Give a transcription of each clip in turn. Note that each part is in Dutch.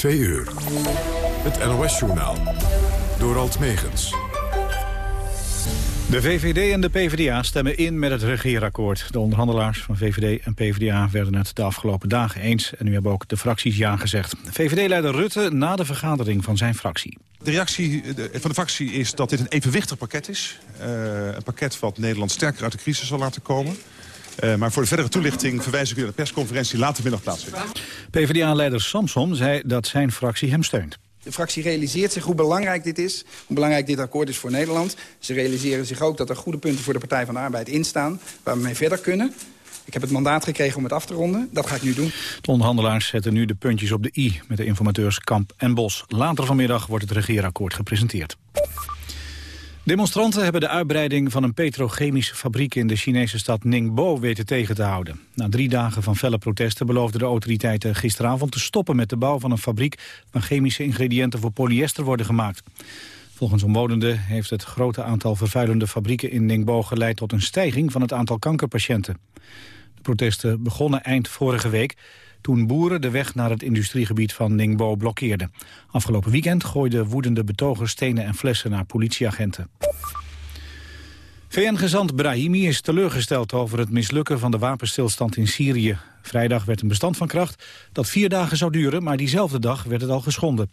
2 uur. Het NOS-journaal. Door Alt Megens. De VVD en de PvdA stemmen in met het regeerakkoord. De onderhandelaars van VVD en PvdA werden het de afgelopen dagen eens... en nu hebben ook de fracties ja gezegd. VVD-leider Rutte na de vergadering van zijn fractie. De reactie van de fractie is dat dit een evenwichtig pakket is. Uh, een pakket wat Nederland sterker uit de crisis zal laten komen. Uh, maar voor de verdere toelichting verwijs ik u naar de persconferentie later middag plaatsvindt. PvdA-leider Samson zei dat zijn fractie hem steunt. De fractie realiseert zich hoe belangrijk dit is, hoe belangrijk dit akkoord is voor Nederland. Ze realiseren zich ook dat er goede punten voor de Partij van de Arbeid in staan, waar we mee verder kunnen. Ik heb het mandaat gekregen om het af te ronden. Dat ga ik nu doen. De onderhandelaars zetten nu de puntjes op de i met de informateurs Kamp en Bos. Later vanmiddag wordt het regeerakkoord gepresenteerd. Demonstranten hebben de uitbreiding van een petrochemische fabriek in de Chinese stad Ningbo weten tegen te houden. Na drie dagen van felle protesten beloofden de autoriteiten gisteravond te stoppen met de bouw van een fabriek waar chemische ingrediënten voor polyester worden gemaakt. Volgens omwonenden heeft het grote aantal vervuilende fabrieken in Ningbo geleid tot een stijging van het aantal kankerpatiënten. De protesten begonnen eind vorige week toen boeren de weg naar het industriegebied van Ningbo blokkeerden. Afgelopen weekend gooiden woedende betogers stenen en flessen naar politieagenten. VN-gezant Brahimi is teleurgesteld over het mislukken van de wapenstilstand in Syrië. Vrijdag werd een bestand van kracht dat vier dagen zou duren, maar diezelfde dag werd het al geschonden.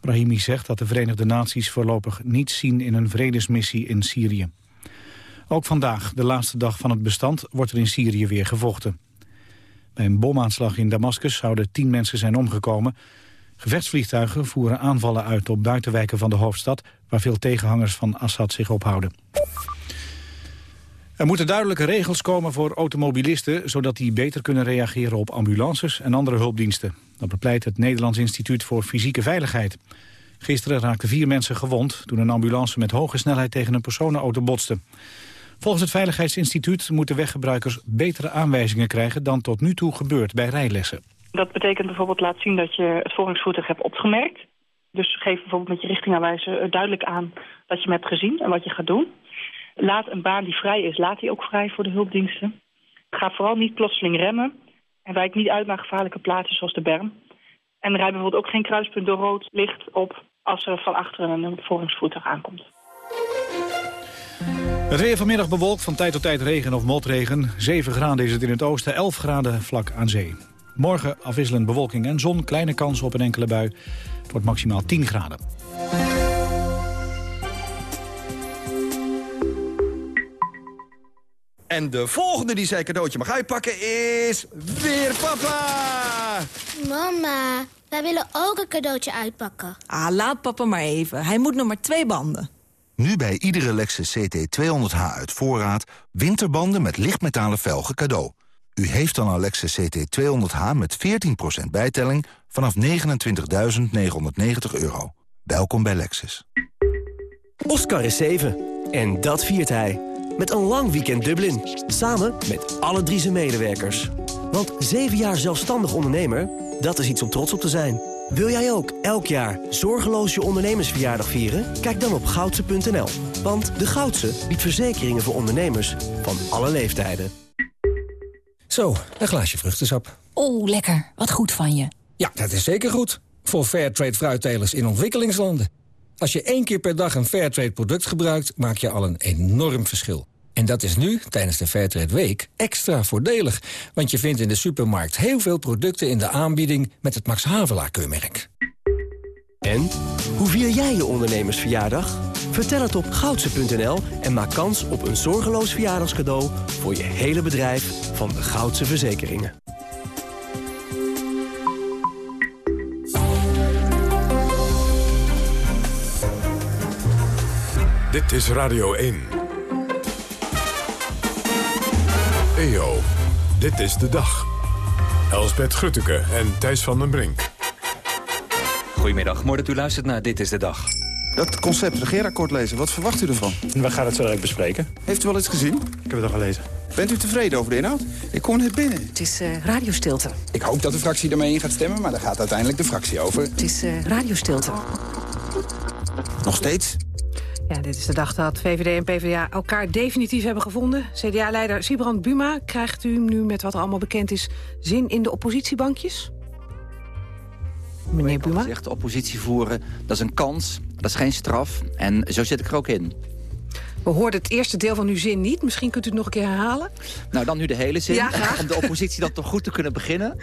Brahimi zegt dat de Verenigde Naties voorlopig niets zien in een vredesmissie in Syrië. Ook vandaag, de laatste dag van het bestand, wordt er in Syrië weer gevochten. Bij een bomaanslag in Damascus zouden tien mensen zijn omgekomen. Gevechtsvliegtuigen voeren aanvallen uit op buitenwijken van de hoofdstad... waar veel tegenhangers van Assad zich ophouden. Er moeten duidelijke regels komen voor automobilisten... zodat die beter kunnen reageren op ambulances en andere hulpdiensten. Dat bepleit het Nederlands Instituut voor Fysieke Veiligheid. Gisteren raakten vier mensen gewond... toen een ambulance met hoge snelheid tegen een personenauto botste. Volgens het Veiligheidsinstituut moeten weggebruikers betere aanwijzingen krijgen dan tot nu toe gebeurt bij rijlessen. Dat betekent bijvoorbeeld laat zien dat je het volgingsvoertuig hebt opgemerkt. Dus geef bijvoorbeeld met je richtingaanwijzer duidelijk aan dat je hem hebt gezien en wat je gaat doen. Laat een baan die vrij is, laat die ook vrij voor de hulpdiensten. Ga vooral niet plotseling remmen en wijk niet uit naar gevaarlijke plaatsen zoals de berm. En rij bijvoorbeeld ook geen kruispunt door rood licht op als er van achteren een volgingsvoertuig aankomt. Het weer vanmiddag bewolkt, van tijd tot tijd regen of motregen. 7 graden is het in het oosten, 11 graden vlak aan zee. Morgen afwisselend bewolking en zon, kleine kans op een enkele bui. Het wordt maximaal 10 graden. En de volgende die zijn cadeautje mag uitpakken is... weer papa! Mama, wij willen ook een cadeautje uitpakken. Ah, laat papa maar even. Hij moet nog maar twee banden. Nu bij iedere Lexus CT200H uit voorraad... winterbanden met lichtmetalen velgen cadeau. U heeft dan een Lexus CT200H met 14% bijtelling... vanaf 29.990 euro. Welkom bij Lexus. Oscar is 7 en dat viert hij. Met een lang weekend Dublin. Samen met alle drie zijn medewerkers. Want 7 jaar zelfstandig ondernemer, dat is iets om trots op te zijn... Wil jij ook elk jaar zorgeloos je ondernemersverjaardag vieren? Kijk dan op goudse.nl. Want de Goudse biedt verzekeringen voor ondernemers van alle leeftijden. Zo, een glaasje vruchtensap. Oh, lekker. Wat goed van je. Ja, dat is zeker goed. Voor Fairtrade fruittelers in ontwikkelingslanden. Als je één keer per dag een Fairtrade product gebruikt... maak je al een enorm verschil. En dat is nu, tijdens de Fairtrade Week, extra voordelig. Want je vindt in de supermarkt heel veel producten in de aanbieding... met het Max Havelaar-keurmerk. En? Hoe vier jij je ondernemersverjaardag? Vertel het op goudse.nl en maak kans op een zorgeloos verjaardagscadeau... voor je hele bedrijf van de Goudse Verzekeringen. Dit is Radio 1. EO, dit is de dag. Elsbeth Grutteke en Thijs van den Brink. Goedemiddag, mooi dat u luistert naar Dit is de Dag. Dat concept regeerakkoord lezen, wat verwacht u ervan? We gaan het zo direct bespreken. Heeft u wel iets gezien? Ik heb het al gelezen. Bent u tevreden over de inhoud? Ik kom net binnen. Het is uh, radiostilte. Ik hoop dat de fractie ermee in gaat stemmen, maar daar gaat uiteindelijk de fractie over. Het is uh, radiostilte. Nog steeds? Ja, dit is de dag dat VVD en PvdA elkaar definitief hebben gevonden. CDA-leider Sibrand Buma, krijgt u nu met wat er allemaal bekend is... zin in de oppositiebankjes? Meneer Buma? Zegt oppositie voeren, dat is een kans, dat is geen straf. En zo zit ik er ook in. We hoorden het eerste deel van uw zin niet. Misschien kunt u het nog een keer herhalen. Nou, dan nu de hele zin. Ja, graag. Om de oppositie dan toch goed te kunnen beginnen.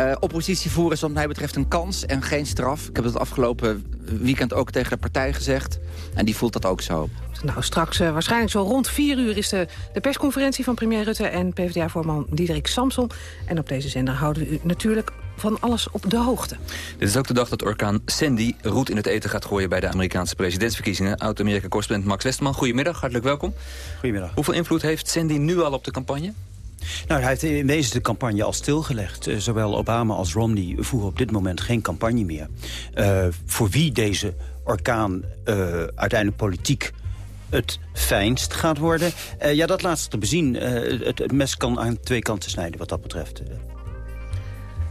Uh, oppositie voeren is wat mij betreft een kans en geen straf. Ik heb het afgelopen weekend ook tegen de partij gezegd. En die voelt dat ook zo. Nou, straks uh, waarschijnlijk zo rond vier uur is de, de persconferentie van premier Rutte en PvdA-voorman Diederik Samson. En op deze zender houden we u natuurlijk van alles op de hoogte. Dit is ook de dag dat orkaan Sandy roet in het eten gaat gooien... bij de Amerikaanse presidentsverkiezingen. Oud-Amerika-correspondent Max Westerman, goedemiddag, hartelijk welkom. Goedemiddag. Hoeveel invloed heeft Sandy nu al op de campagne? Nou, hij heeft in wezen de campagne al stilgelegd. Uh, zowel Obama als Romney voeren op dit moment geen campagne meer. Uh, voor wie deze orkaan uh, uiteindelijk politiek het fijnst gaat worden. Uh, ja, dat laat zich te bezien. Uh, het, het, mes kan aan twee kanten snijden wat dat betreft.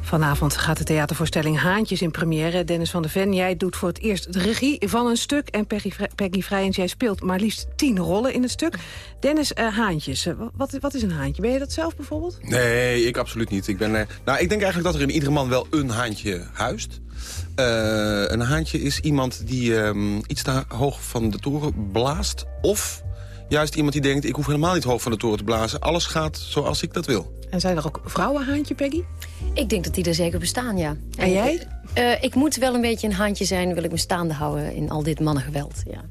Vanavond gaat de theatervoorstelling Haantjes in première. Dennis van der Ven, jij doet voor het eerst de regie van een stuk. En Peggy, Peggy Vrijens, jij speelt maar liefst tien rollen in het stuk. Dennis, uh, Haantjes, wat, wat is een haantje? Ben je dat zelf bijvoorbeeld? Nee, ik absoluut niet. Ik, ben, nou, ik denk eigenlijk dat er in ieder man wel een haantje huist. Uh, een haantje is iemand die um, iets te hoog van de toren blaast. Of juist iemand die denkt, ik hoef helemaal niet hoog van de toren te blazen. Alles gaat zoals ik dat wil. En zijn er ook vrouwenhaantje, Peggy? Ik denk dat die er zeker bestaan, ja. En, en jij? Uh, ik moet wel een beetje een haantje zijn, wil ik me staande houden in al dit mannengeweld, ja.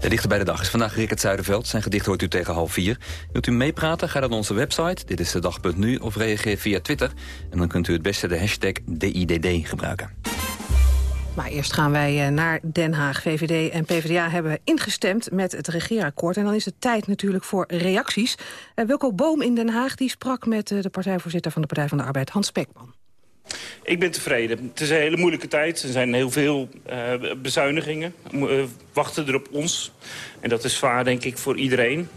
De dichter bij de dag is vandaag Rickert Zuiderveld. Zijn gedicht hoort u tegen half vier. Wilt u meepraten? Ga dan naar onze website, dit is de dag.nu, of reageer via Twitter. En dan kunt u het beste de hashtag DIDD gebruiken. Maar eerst gaan wij naar Den Haag. VVD en PvdA hebben ingestemd met het regeerakkoord. En dan is het tijd natuurlijk voor reacties. Uh, Wilco Boom in Den Haag die sprak met uh, de partijvoorzitter van de Partij van de Arbeid, Hans Spekman. Ik ben tevreden. Het is een hele moeilijke tijd. Er zijn heel veel uh, bezuinigingen. Uh, wachten er op ons. En dat is zwaar, denk ik, voor iedereen.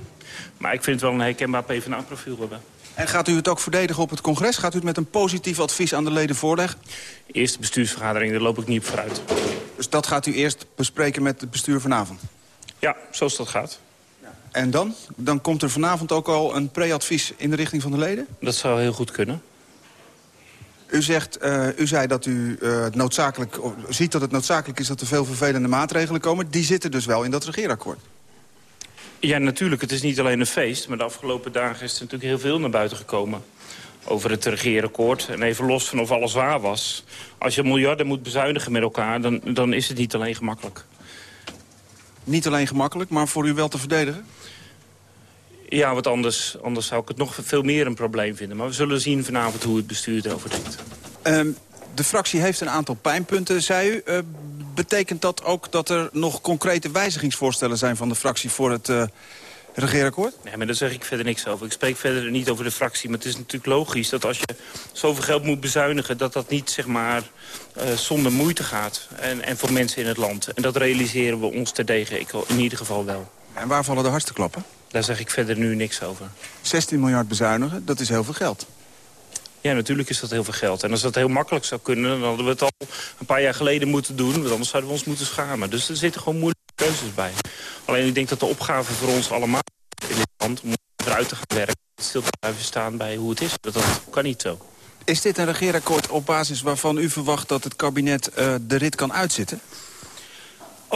Maar ik vind het wel een herkenbaar PvdA-profiel hebben. En gaat u het ook verdedigen op het congres? Gaat u het met een positief advies aan de leden voorleggen? Eerste bestuursvergadering, daar loop ik niet op vooruit. Dus dat gaat u eerst bespreken met het bestuur vanavond? Ja, zoals dat gaat. En dan? Dan komt er vanavond ook al een pre-advies in de richting van de leden? Dat zou heel goed kunnen. U, zegt, uh, u zei dat u uh, noodzakelijk, ziet dat het noodzakelijk is dat er veel vervelende maatregelen komen. Die zitten dus wel in dat regeerakkoord. Ja, natuurlijk. Het is niet alleen een feest. Maar de afgelopen dagen is er natuurlijk heel veel naar buiten gekomen. Over het regeerakkoord. En even los van of alles waar was. Als je miljarden moet bezuinigen met elkaar, dan, dan is het niet alleen gemakkelijk. Niet alleen gemakkelijk, maar voor u wel te verdedigen? Ja, want anders, anders zou ik het nog veel meer een probleem vinden. Maar we zullen zien vanavond hoe het bestuur erover denkt. Um, de fractie heeft een aantal pijnpunten, zei u. Uh, betekent dat ook dat er nog concrete wijzigingsvoorstellen zijn van de fractie voor het uh, regeerakkoord? Nee, maar daar zeg ik verder niks over. Ik spreek verder niet over de fractie. Maar het is natuurlijk logisch dat als je zoveel geld moet bezuinigen... dat dat niet zeg maar, uh, zonder moeite gaat. En, en voor mensen in het land. En dat realiseren we ons terdege ik in ieder geval wel. En waar vallen de hardste klappen? Daar zeg ik verder nu niks over. 16 miljard bezuinigen, dat is heel veel geld. Ja, natuurlijk is dat heel veel geld. En als dat heel makkelijk zou kunnen, dan hadden we het al een paar jaar geleden moeten doen. Want anders zouden we ons moeten schamen. Dus er zitten gewoon moeilijke keuzes bij. Alleen ik denk dat de opgave voor ons allemaal in dit land... om eruit te gaan werken, stil te blijven staan bij hoe het is. Dat, dat kan niet zo. Is dit een regeerakkoord op basis waarvan u verwacht dat het kabinet uh, de rit kan uitzitten?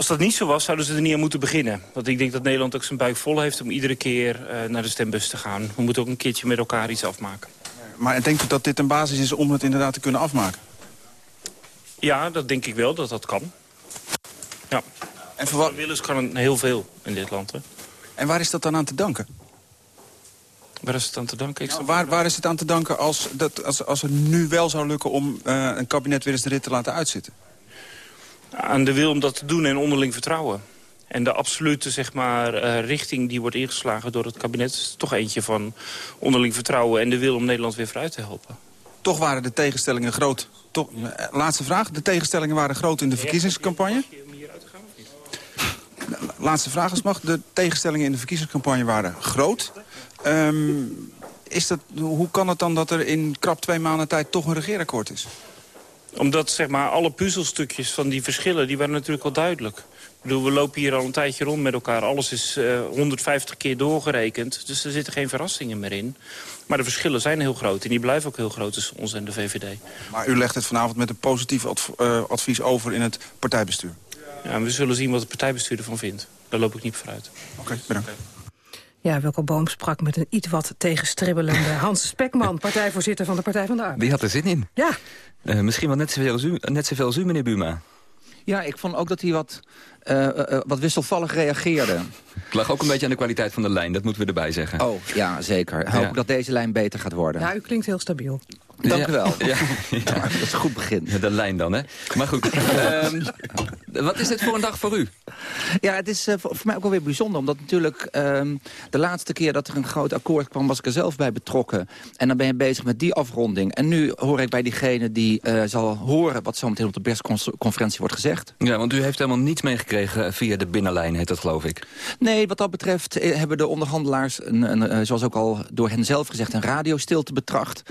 Als dat niet zo was, zouden ze er niet aan moeten beginnen. Want ik denk dat Nederland ook zijn buik vol heeft om iedere keer uh, naar de stembus te gaan. We moeten ook een keertje met elkaar iets afmaken. Maar denkt u dat dit een basis is om het inderdaad te kunnen afmaken? Ja, dat denk ik wel, dat dat kan. Ja. En voor wat... Willens kan heel veel in dit land. Hè? En waar is dat dan aan te danken? Waar is het aan te danken? Nou, waar, waar is het aan te danken als, dat, als, als het nu wel zou lukken om uh, een kabinet weer eens de rit te laten uitzitten? Aan de wil om dat te doen en onderling vertrouwen. En de absolute zeg maar, uh, richting die wordt ingeslagen door het kabinet... is toch eentje van onderling vertrouwen en de wil om Nederland weer vooruit te helpen. Toch waren de tegenstellingen groot. Toch, laatste vraag. De tegenstellingen waren groot in de verkiezingscampagne? Laatste vraag als mag. De tegenstellingen in de verkiezingscampagne waren groot. Um, is dat, hoe kan het dan dat er in krap twee maanden tijd toch een regeerakkoord is? Omdat zeg maar, alle puzzelstukjes van die verschillen... die waren natuurlijk wel duidelijk. Ik bedoel, we lopen hier al een tijdje rond met elkaar. Alles is uh, 150 keer doorgerekend. Dus er zitten geen verrassingen meer in. Maar de verschillen zijn heel groot. En die blijven ook heel groot tussen ons en de VVD. Maar u legt het vanavond met een positief adv uh, advies over in het partijbestuur? Ja, we zullen zien wat het partijbestuur ervan vindt. Daar loop ik niet vooruit. Oké, bedankt. Ja, Welke Boom sprak met een iets wat tegenstribbelende Hans Spekman... partijvoorzitter van de Partij van de Arbeid. Die had er zin in. Ja. Uh, misschien wel net zoveel als u, net zoveel als u meneer Buma. Ja, ik vond ook dat hij wat, uh, uh, wat wisselvallig reageerde. Het lag ook een beetje aan de kwaliteit van de lijn, dat moeten we erbij zeggen. Oh, ja, zeker. Hoop ja. dat deze lijn beter gaat worden. Ja, u klinkt heel stabiel. Dank u wel. Ja, dat is een goed begin. De lijn dan, hè? Maar goed, um, wat is dit voor een dag voor u? Ja, het is uh, voor, voor, mij ook wel weer bijzonder. Omdat natuurlijk um, de laatste keer dat er een groot akkoord kwam... was ik er zelf bij betrokken. En dan ben je bezig met die afronding. En nu hoor ik bij diegene die uh, zal horen... wat zometeen op de persconferentie wordt gezegd. Ja, want u heeft helemaal niets meegekregen via de binnenlijn, heet dat geloof ik. Nee, wat dat betreft hebben de onderhandelaars... Een, een, zoals ook al door hen zelf gezegd... een radiostilte betracht.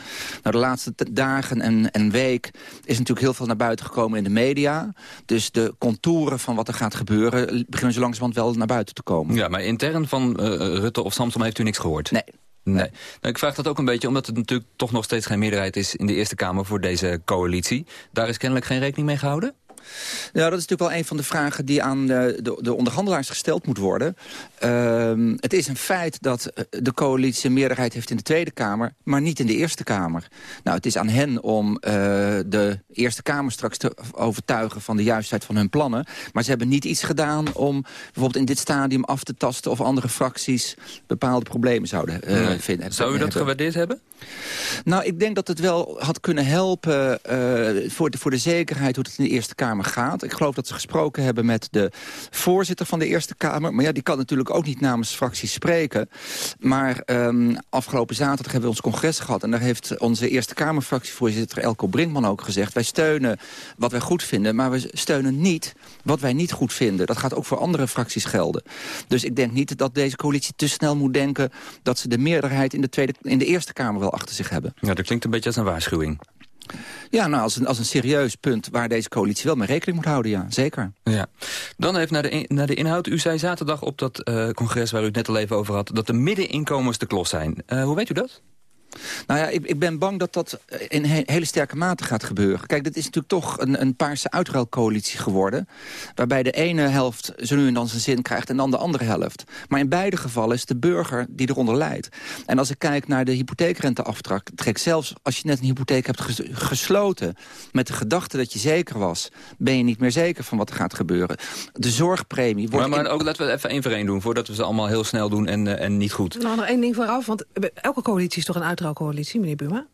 Nou, de laatste dagen en, en week is natuurlijk heel veel naar buiten gekomen in de media. Dus de contouren van wat er gaat gebeuren... beginnen zo langzamerhand wel naar buiten te komen. Ja, maar intern van uh, Rutte of Samson heeft u niks gehoord? Nee. Nee. nee. Nou, ik vraag dat ook een beetje omdat het natuurlijk toch nog steeds geen meerderheid is... in de Eerste Kamer voor deze coalitie. Daar is kennelijk geen rekening mee gehouden? Ja, dat is natuurlijk wel een van de vragen die aan de, de, de onderhandelaars gesteld moet worden. Uh, het is een feit dat eh, de coalitie een meerderheid heeft in de Tweede Kamer... maar niet in de Eerste Kamer. Nou, het is aan hen om uh, de Eerste Kamer straks te overtuigen... van de juistheid van hun plannen. Maar ze hebben niet iets gedaan om bijvoorbeeld in dit stadium af te tasten... of andere fracties bepaalde problemen zouden uh, nee. vinden. Zou u dat hebben. gewaardeerd hebben? Nou, ik denk dat het wel had kunnen helpen voor, de, voor de zekerheid... hoe het in de Eerste Kamer gaat. Ik geloof dat ze gesproken hebben met de voorzitter van de Eerste Kamer. Maar ja, die kan natuurlijk ook niet namens fracties spreken. Maar um, afgelopen zaterdag hebben we ons congres gehad... en daar heeft onze Eerste Kamerfractievoorzitter Elko Brinkman ook gezegd... wij steunen wat wij goed vinden, maar we steunen niet wat wij niet goed vinden. Dat gaat ook voor andere fracties gelden. Dus ik denk niet dat deze coalitie te snel moet denken... dat ze de meerderheid in de, tweede, in de Eerste Kamer wel achter zich hebben. Ja, dat klinkt een beetje als een waarschuwing. Ja, nou, als een, als een serieus punt waar deze coalitie wel mee rekening moet houden, ja, zeker. Ja. Dan even naar de, naar de inhoud. U zei zaterdag op dat uh, congres waar u het net al even over had... dat de middeninkomens te klos zijn. Uh, hoe weet u dat? Nou ja, ik, ik, ben bang dat dat in he hele sterke mate gaat gebeuren. Kijk, dit is natuurlijk toch een, een paarse uitruilcoalitie geworden... waarbij de ene helft zo nu en dan zijn zin krijgt en dan de andere helft. Maar in beide gevallen is de burger die eronder leidt. En als ik kijk naar de hypotheekrenteaftrek... zelfs als je net een hypotheek hebt ges gesloten... met de gedachte dat je zeker was... ben je niet meer zeker van wat er gaat gebeuren. De zorgpremie wordt... Maar, maar ook laten we even één voor één doen... voordat we ze allemaal heel snel doen en, uh, en niet goed. Nou, nog één ding vooraf, want elke coalitie is toch een uitruilcoalitie, meneer Buma?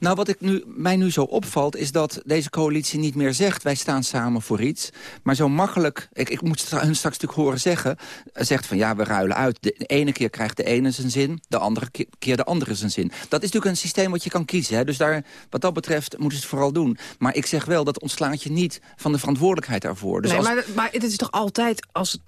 Nou, wat ik nu, mij nu zo opvalt, is dat deze coalitie niet meer zegt... wij staan samen voor iets. Maar zo makkelijk, ik, ik moet hun straks natuurlijk horen zeggen... zegt van ja, we ruilen uit. De ene keer krijgt de ene zijn zin, de andere keer de andere zijn zin. Dat is natuurlijk een systeem wat je kan kiezen. Hè? Dus daar, wat dat betreft moeten ze het vooral doen. Maar ik zeg wel, dat ontslaat je niet van de verantwoordelijkheid daarvoor. Dus nee, als... maar, maar het is toch altijd, als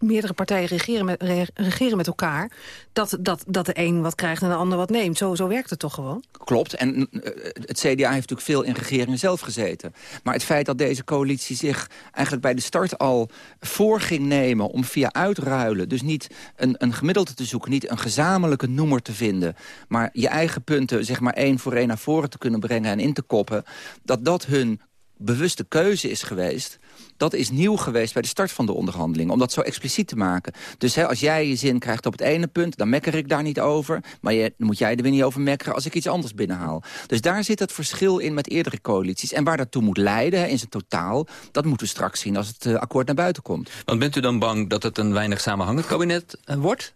meerdere partijen regeren met, regeren met elkaar... Dat, dat, dat de een wat krijgt en de ander wat neemt. Zo, zo werkt het toch gewoon? Klopt. En uh, het CDA heeft natuurlijk veel in regeringen zelf gezeten. Maar het feit dat deze coalitie zich eigenlijk bij de start al voor ging nemen... om via uitruilen, dus niet een, een gemiddelde te zoeken... niet een gezamenlijke noemer te vinden... maar je eigen punten zeg maar één voor één naar voren te kunnen brengen en in te koppen... dat dat hun bewuste keuze is geweest dat is nieuw geweest bij de start van de onderhandelingen. Om dat zo expliciet te maken. Dus hè, als jij je zin krijgt op het ene punt, dan mekker ik daar niet over. Maar je, dan moet jij er weer niet over mekkeren als ik iets anders binnenhaal. Dus daar zit het verschil in met eerdere coalities. En waar dat toe moet leiden in zijn totaal, dat moeten we straks zien als het uh, akkoord naar buiten komt. Want bent u dan bang dat het een weinig samenhangend kabinet uh, wordt?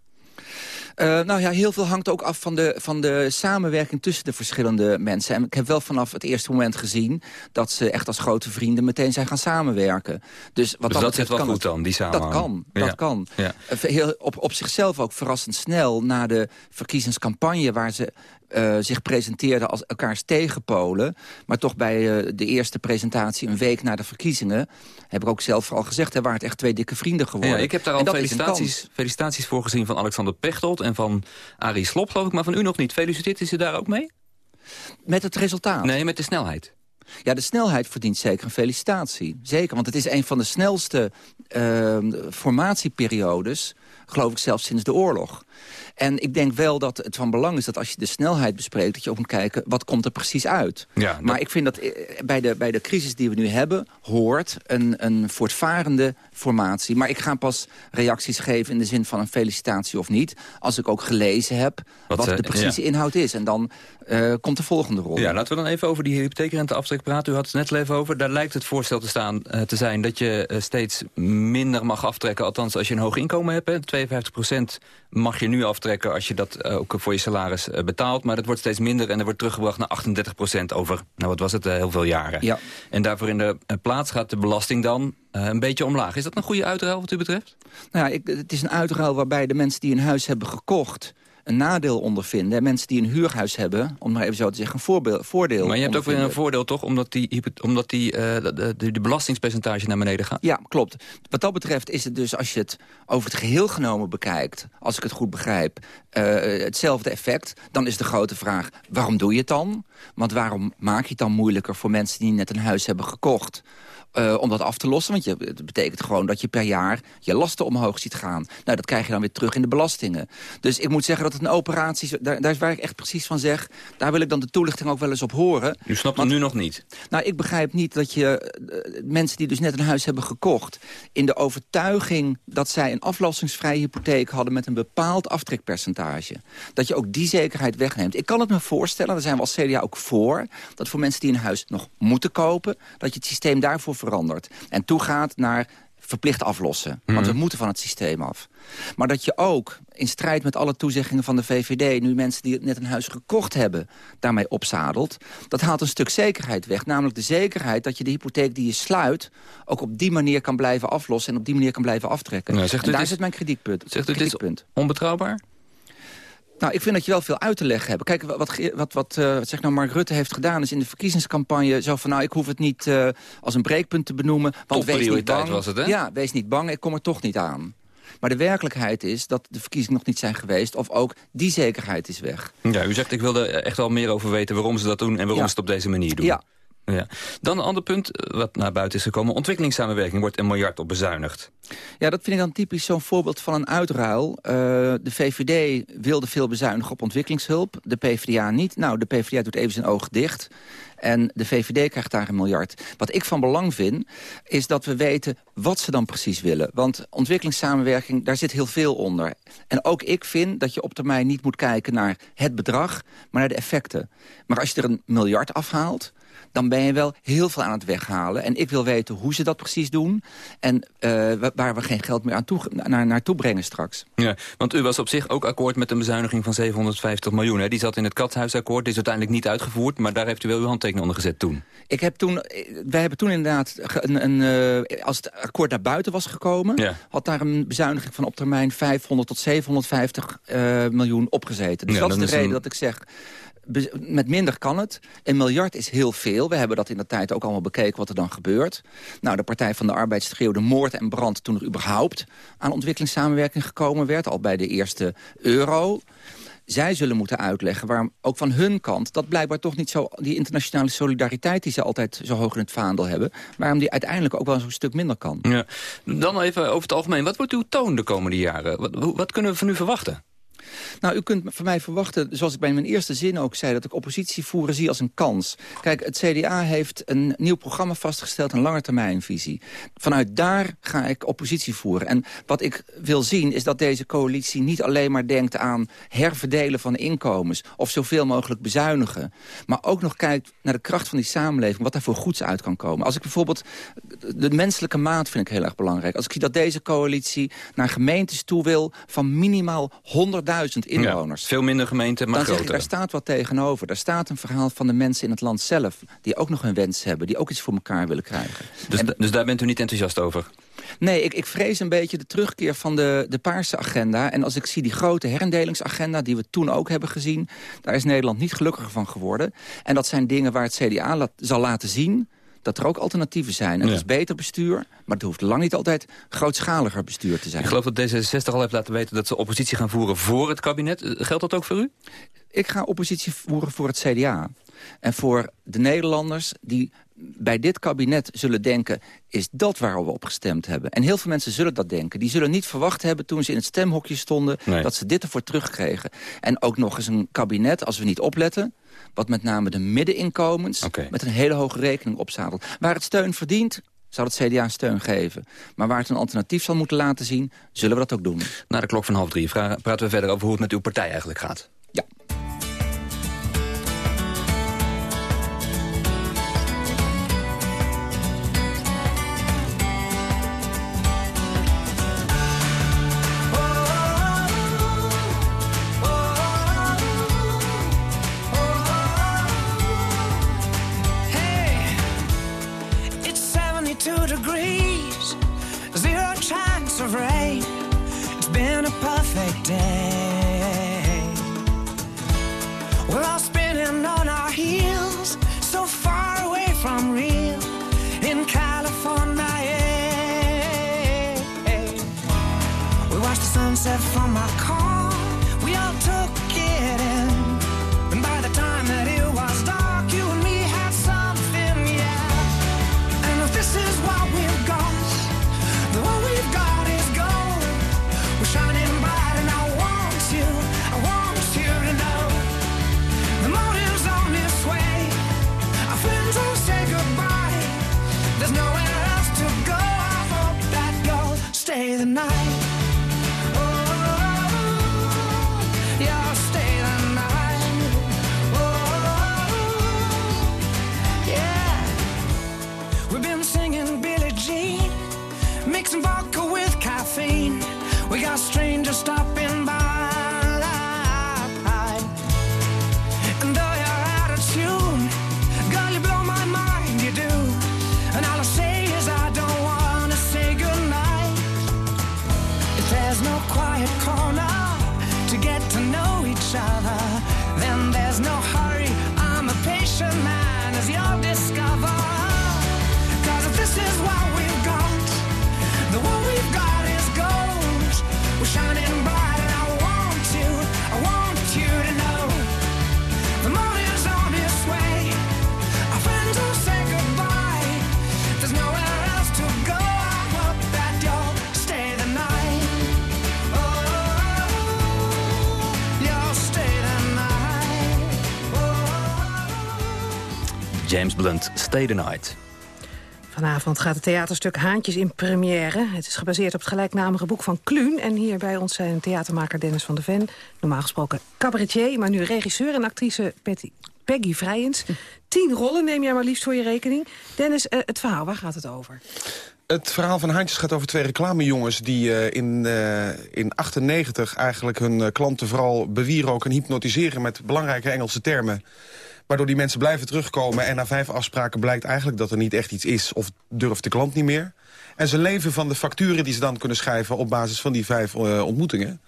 Uh, nou ja, heel veel hangt ook af van de, van de samenwerking tussen de verschillende mensen. En ik heb wel vanaf het eerste moment gezien... dat ze echt als grote vrienden meteen zijn gaan samenwerken. Dus, wat dus dat, zit wel goed dan, die samenhang? Dat kan, dat ja. kan. Ja. Heel, op, op zichzelf ook verrassend snel na de verkiezingscampagne... waar ze uh, zich presenteerden als elkaars tegenpolen. Maar toch bij uh, de eerste presentatie, een week na de verkiezingen... heb ik ook zelf al gezegd, er waren het echt twee dikke vrienden geworden. Ja, ik heb daar al felicitaties, felicitaties voor gezien van Alexander Pechtold... en van Arie Slop, geloof ik, maar van u nog niet. Feliciteert u ze daar ook mee? Met het resultaat? Nee, met de snelheid. Ja, de snelheid verdient zeker een felicitatie. Zeker, want het is een van de snelste uh, formatieperiodes geloof ik zelfs sinds de oorlog. En ik denk wel dat het van belang is dat als je de snelheid bespreekt... dat je ook moet kijken, wat komt er precies uit? Ja, Maar ik vind dat eh, bij de, bij de crisis die we nu hebben... hoort een, een voortvarende formatie. Maar ik ga pas reacties geven in de zin van een felicitatie of niet... als ik ook gelezen heb wat, Wat, eh, de precieze ja. inhoud is. En dan eh, komt de volgende rol. Ja, laten we dan even over die hypotheekrenteaftrek praten. U had het net al even over. Daar lijkt het voorstel te staan eh, te zijn dat je eh, steeds minder mag aftrekken. Althans, als je een hoog inkomen hebt. Hè. 52% mag je nu aftrekken als je dat ook voor je salaris betaalt. Maar dat wordt steeds minder en er wordt teruggebracht naar 38% over, nou wat was het, heel veel jaren. Ja. En daarvoor in de plaats gaat de belasting dan een beetje omlaag. Is dat een goede uitruil wat u betreft? Nou ja, ik, het is een uitruil waarbij de mensen die een huis hebben gekocht een nadeel ondervinden. En mensen die een huurhuis hebben, om maar even zo te zeggen, een voorbeeld, voordeel Maar je hebt ook weer een voordeel toch, omdat die, omdat die eh, de, de, de belastingspercentage naar beneden gaat? Ja, klopt. Wat dat betreft is het dus, als je het over het geheel genomen bekijkt... als ik het goed begrijp, eh, hetzelfde effect. Dan is de grote vraag, waarom doe je het dan? Want waarom maak je het dan moeilijker voor mensen die net een huis hebben gekocht... eh, om dat af te lossen, want je, het betekent gewoon dat je per jaar je lasten omhoog ziet gaan. Nou, dat krijg je dan weer terug in de belastingen. Dus ik moet zeggen dat het een operatie is, daar, daar is waar ik echt precies van zeg... daar wil ik dan de toelichting ook wel eens op horen. U snapt het nu nog niet. Nou, ik begrijp niet dat je eh, mensen die dus net een huis hebben gekocht... in de overtuiging dat zij een aflossingsvrije hypotheek hadden... met een bepaald aftrekpercentage. Dat je ook die zekerheid wegneemt. Ik kan het me voorstellen, daar zijn we als CDA ook voor... dat voor mensen die een huis nog moeten kopen... dat je het systeem daarvoor verandert. En toegaat naar verplicht aflossen. Want we moeten van het systeem af. Maar dat je ook, in strijd met alle toezeggingen van de VVD... nu mensen die net een huis gekocht hebben, daarmee opzadelt... dat haalt een stuk zekerheid weg. Namelijk de zekerheid dat je de hypotheek die je sluit... ook op die manier kan blijven aflossen... en op die manier kan blijven aftrekken. Nou, en daar dit- zit mijn kritiekpunt. Zegt u dit is onbetrouwbaar? Nou, ik vind dat je wel veel uit te leggen hebt. Kijk, wat, wat, wat, eh, wat zeg nou Mark Rutte heeft gedaan... is in de verkiezingscampagne zo van... nou, ik hoef het niet eh, als een breekpunt te benoemen. Want wees niet bang. was het, hè? Ja, wees niet bang, ik kom er toch niet aan. Maar de werkelijkheid is dat de verkiezingen nog niet zijn geweest... of ook die zekerheid is weg. Ja, u zegt ik wilde echt wel meer over weten waarom ze dat doen... en waarom Ja. ze het op deze manier doen. Ja. Ja. Dan een ander punt eh, wat naar buiten is gekomen. Ontwikkelingssamenwerking wordt een miljard op bezuinigd. Ja, dat vind ik dan typisch zo'n voorbeeld van een uitruil. Eh, de VVD wilde veel bezuinigen op ontwikkelingshulp. De PvdA niet. Nou, de PvdA doet even zijn ogen dicht. En de VVD krijgt daar een miljard. Wat ik van belang vind, is dat we weten wat ze dan precies willen. Want ontwikkelingssamenwerking, daar zit heel veel onder. En ook ik vind dat je op termijn niet moet kijken naar het bedrag... maar naar de effecten. Maar als je er een miljard afhaalt dan ben je wel heel veel aan het weghalen. En ik wil weten hoe ze dat precies doen. En eh, wa- waar we geen geld meer aan toe, naar, naartoe brengen straks. Ja, want u was op zich ook akkoord met een bezuiniging van 750 miljoen. Hè? Die zat in het katshuisakkoord, die is uiteindelijk niet uitgevoerd... maar daar heeft u wel uw handtekening onder gezet toen. Ik heb toen, eh, wij hebben toen inderdaad, een, een, eh, als het akkoord naar buiten was gekomen... Ja. had daar een bezuiniging van op termijn 500 tot 750 eh, miljoen opgezeten. Dus Ja, dat is de is reden een- dat ik zeg... Met minder kan het. Een miljard is heel veel. We hebben dat in de tijd ook allemaal bekeken wat er dan gebeurt. Nou, de Partij van de Arbeid schreeuwde moord en brand... toen er überhaupt aan ontwikkelingssamenwerking gekomen werd. Al bij de eerste euro. Zij zullen moeten uitleggen waarom ook van hun kant... dat blijkbaar toch niet zo... die internationale solidariteit die ze altijd zo hoog in het vaandel hebben... waarom die uiteindelijk ook wel een stuk minder kan. Ja. Dan even over het algemeen. Wat wordt uw toon de komende jaren? Wat, wat kunnen we van u verwachten? Nou, u kunt van mij verwachten, zoals ik bij mijn eerste zin ook zei... dat ik oppositie voeren zie als een kans. Kijk, het CDA heeft een nieuw programma vastgesteld, een langetermijnvisie. Vanuit daar ga ik oppositie voeren. En wat ik wil zien is dat deze coalitie niet alleen maar denkt aan... herverdelen van inkomens of zoveel mogelijk bezuinigen... maar ook nog kijkt naar de kracht van die samenleving... wat daar voor goeds uit kan komen. Als ik bijvoorbeeld... de menselijke maat vind ik heel erg belangrijk. Als ik zie dat deze coalitie naar gemeentes toe wil... van minimaal 100.000 inwoners. Ja, veel minder gemeenten, maar dan zeg groter. ik, daar staat wat tegenover. Daar staat een verhaal van de mensen in het land zelf... die ook nog een wens hebben, die ook iets voor elkaar willen krijgen. Dus, dus daar bent u niet enthousiast over? Nee, ik, ik vrees een beetje de terugkeer van de, de paarse agenda. En als ik zie die grote herendelingsagenda die we toen ook hebben gezien... daar is Nederland niet gelukkiger van geworden. En dat zijn dingen waar het CDA laat- zal laten zien dat er ook alternatieven zijn. En Ja. dat is beter bestuur, maar het hoeft lang niet altijd grootschaliger bestuur te zijn. Ik geloof dat D66 al heeft laten weten dat ze oppositie gaan voeren voor het kabinet. Geldt dat ook voor u? Ik ga oppositie voeren voor het CDA. En voor de Nederlanders die bij dit kabinet zullen denken... is dat waar we op gestemd hebben? En heel veel mensen zullen dat denken. Die zullen niet verwacht hebben toen ze in het stemhokje stonden... dat ze dit ervoor terugkregen. En ook nog eens een kabinet, als we niet opletten... wat met name de middeninkomens met een hele hoge rekening opzadelt. Waar het steun verdient, zal het CDA steun geven. Maar waar het een alternatief zal moeten laten zien, zullen we dat ook doen. Na de klok van half drie praten we verder over hoe het met uw partij eigenlijk gaat. James Blunt, Stay the Night. Vanavond gaat het theaterstuk Haantjes in première. Het is gebaseerd op het gelijknamige boek van Kluun. En hier bij ons zijn theatermaker Dennis van der Ven. Normaal gesproken cabaretier, maar nu regisseur en actrice Patty, Peggy Vrijens. Tien rollen neem jij maar liefst voor je rekening. Dennis, eh, het verhaal, waar gaat het over? Het verhaal van Haantjes gaat over twee reclamejongens... die eh, in, eh in 98 eigenlijk hun klanten vooral bewieroken en hypnotiseren... met belangrijke Engelse termen. Waardoor die mensen blijven terugkomen en na vijf afspraken blijkt eigenlijk dat er niet echt iets is... of durft de klant niet meer. En ze leven van de facturen die ze dan kunnen schrijven op basis van die vijf eh, ontmoetingen.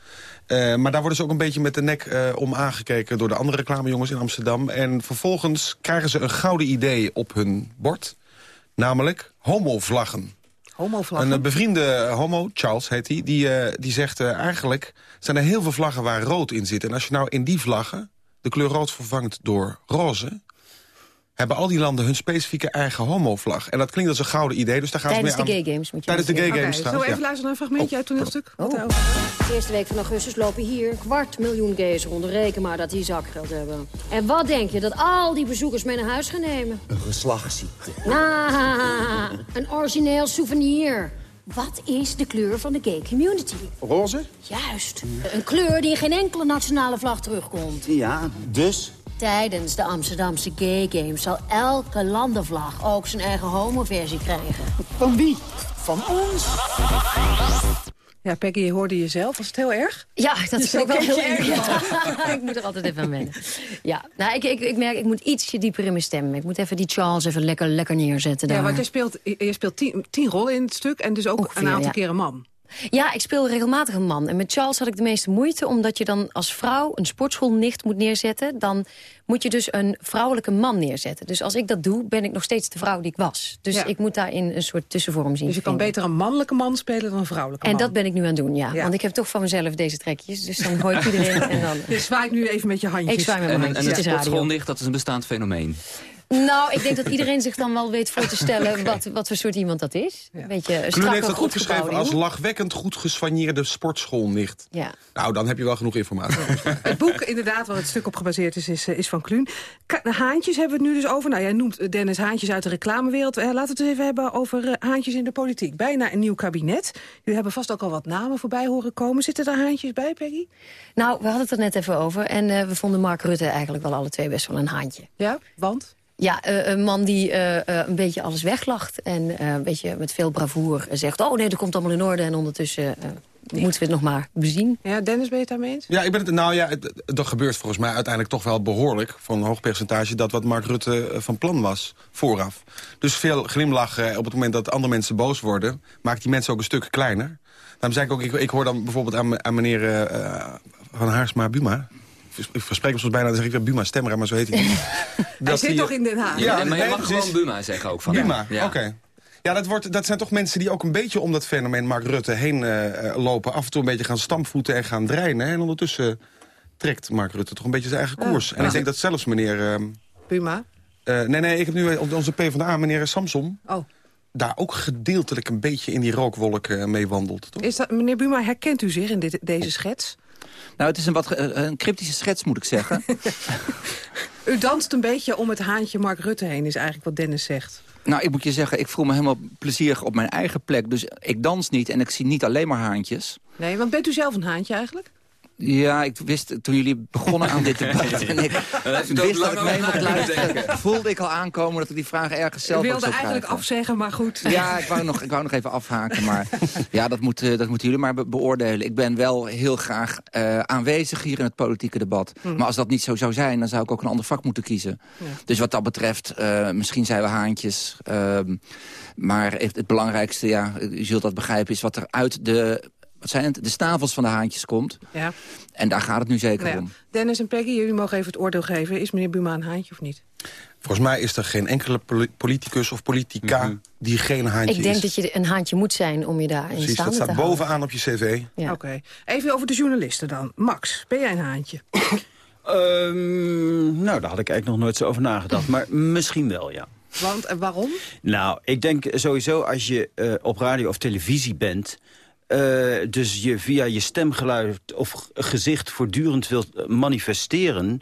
Eh, maar daar worden ze ook een beetje met de nek eh, om aangekeken door de andere reclamejongens in Amsterdam. En vervolgens krijgen ze een gouden idee op hun bord. Namelijk homovlaggen. Homovlaggen? Een bevriende homo, Charles heet hij, die, eh, die zegt eigenlijk... zijn er heel veel vlaggen waar rood in zit. En als je nou in die vlaggen de kleur rood vervangt door roze... hebben al die landen hun specifieke eigen homovlag. En dat klinkt als een gouden idee, dus daar gaan Tijdens ze de mee aan... gay games moet je Tijdens de gay games trouwens, Zullen we even ja. luisteren naar een fragmentje uit toneelstuk? Wat Oh. De eerste week van augustus lopen hier een kwart miljoen gays rond. Reken maar dat die zakgeld hebben. En wat denk je dat al die bezoekers mee naar huis gaan nemen? Een geslachtsziekte. Nou, een origineel souvenir. Wat is de kleur van de gay community? Roze? Juist. Een kleur die in geen enkele nationale vlag terugkomt. Ja, dus? Tijdens de Amsterdamse Gay Games zal elke landenvlag ook zijn eigen homoversie krijgen. Van wie? Van ons. Ja, Peggy, je hoorde jezelf. Was het heel erg? Ja, dat Je vind ik wel heel je erg. ik moet er altijd even aan wennen. Ja, nou, ik, ik, ik merk, ik moet ietsje dieper in mijn stem. Ik moet even die Charles even lekker, lekker neerzetten daar. Ja, want jij speelt, je speelt tien, tien rollen in het stuk en dus ook Ongeveer, een aantal ja. een man. Ja, ik speel regelmatig een man. En met Charles had ik de meeste moeite... omdat je dan als vrouw een sportschoolnicht moet neerzetten... dan moet je dus een vrouwelijke man neerzetten. Dus als ik dat doe, ben ik nog steeds de vrouw die ik was. Dus Ja. ik moet daarin een soort tussenvorm zien Dus je kan vinden. beter een mannelijke man spelen dan een vrouwelijke En man. dat ben ik nu aan het doen, ja. Want ik heb toch van mezelf deze trekjes. Dus dan gooi ik iedereen en dan... Je zwaait nu even met je handjes. Ik zwaai met En, mijn en handjes. het Het is radio. sportschoolnicht, dat is een bestaand fenomeen. Nou, ik denk dat iedereen zich dan wel weet voor te stellen... wat, wat voor soort iemand dat is. Een beetje Kluun heeft dat goed opgeschreven als lachwekkend goed geswanjeerde sportschoolnicht. Ja. Nou, dan heb je wel genoeg informatie. Het boek, inderdaad, waar het stuk op gebaseerd is, is, eh, is van Kluun. Ka- de haantjes hebben we het nu dus over. Nou, jij noemt eh, Dennis haantjes uit de reclamewereld. Eh, laten we het eens even hebben over eh, haantjes in de politiek. Bijna een nieuw kabinet. Jullie hebben vast ook al wat namen voorbij horen komen. Zitten er haantjes bij, Peggy? Nou, we hadden het er net even over. En eh, we vonden Mark Rutte eigenlijk wel alle twee best wel een haantje. Ja, want? Ja, eh, een man die eh, eh, een beetje alles weglacht. En eh, een beetje met veel bravoer zegt... oh nee, dat komt allemaal in orde. En ondertussen eh, moeten we het nog maar bezien. Ja, Dennis, ben je het daarmee eens? Ja, ik ben het, nou ja, het, dat gebeurt volgens mij uiteindelijk toch wel behoorlijk... voor een hoog percentage dat wat Mark Rutte van plan was vooraf. Dus veel glimlachen op het moment dat andere mensen boos worden... maakt die mensen ook een stuk kleiner. Daarom zei ik ook, ik, ik hoor dan bijvoorbeeld aan, aan meneer Van Haarsma Buma... Ik verspreek hem soms bijna, dan zeg ik weer Buma Stemra, maar zo heet hij niet. Hij Dat zit die- toch in Den Haag? Ja, maar je mag gewoon is- Buma zeggen ook van Buma, hem. Ja. oké. Ja, dat, wordt, dat zijn toch mensen die ook een beetje om dat fenomeen Mark Rutte heen eh, eh, lopen. Af en toe een beetje gaan stampvoeten en gaan dreinen. En ondertussen trekt Mark Rutte toch een beetje zijn eigen koers. En ik denk dat zelfs meneer... ehm, Buma? eh, nee, nee, ik heb nu op onze PvdA, meneer Samson... Oh. daar ook gedeeltelijk een beetje in die rookwolk eh, mee wandelt. Toch? Is dat, meneer Buma, herkent u zich in dit, deze schets? Nou, het is een wat ge- een cryptische schets, moet ik zeggen. U danst een beetje om het haantje Mark Rutte heen, is eigenlijk wat Dennis zegt. nou, ik moet je zeggen, ik voel me helemaal plezierig op mijn eigen plek. Dus ik dans niet en ik zie niet alleen maar haantjes. Nee, want bent u zelf een haantje eigenlijk? Ja, ik wist toen jullie begonnen aan dit debat... en ik wist dat ik mee mocht luisteren... voelde ik al aankomen dat ik die vraag ergens zelf ook wilde zou eigenlijk krijgen. afzeggen, maar goed. Ja, ik wou, nog, ik wou nog even afhaken, maar ja, dat, moet, dat moeten jullie maar be- beoordelen. Ik ben wel heel graag eh, aanwezig hier in het politieke debat. Hmm. Maar als dat niet zo zou zijn, dan zou ik ook een ander vak moeten kiezen. Dus wat dat betreft, eh, misschien zijn we haantjes. ehm, maar het, het belangrijkste, ja, u zult dat begrijpen, is wat er uit de... Wat zijn het? De stavels van de haantjes komt. Ja. En daar gaat het nu zeker Nou ja. om. Dennis en Peggy, jullie mogen even het oordeel geven. Is meneer Buma een haantje of niet? Volgens mij is er geen enkele poli- politicus of politica die geen haantje Ik denk is. dat je een haantje moet zijn om je daarin Precies, staande dat te staat houden. bovenaan op je cv. Ja. Oké. Even over de journalisten dan. Max, ben jij een haantje? Ehm, nou, daar had ik eigenlijk nog nooit zo over nagedacht. Maar misschien wel, ja. Want en waarom? Nou, ik denk sowieso als je eh, op radio of televisie bent... eh, dus je via je stemgeluid of gezicht voortdurend wilt manifesteren...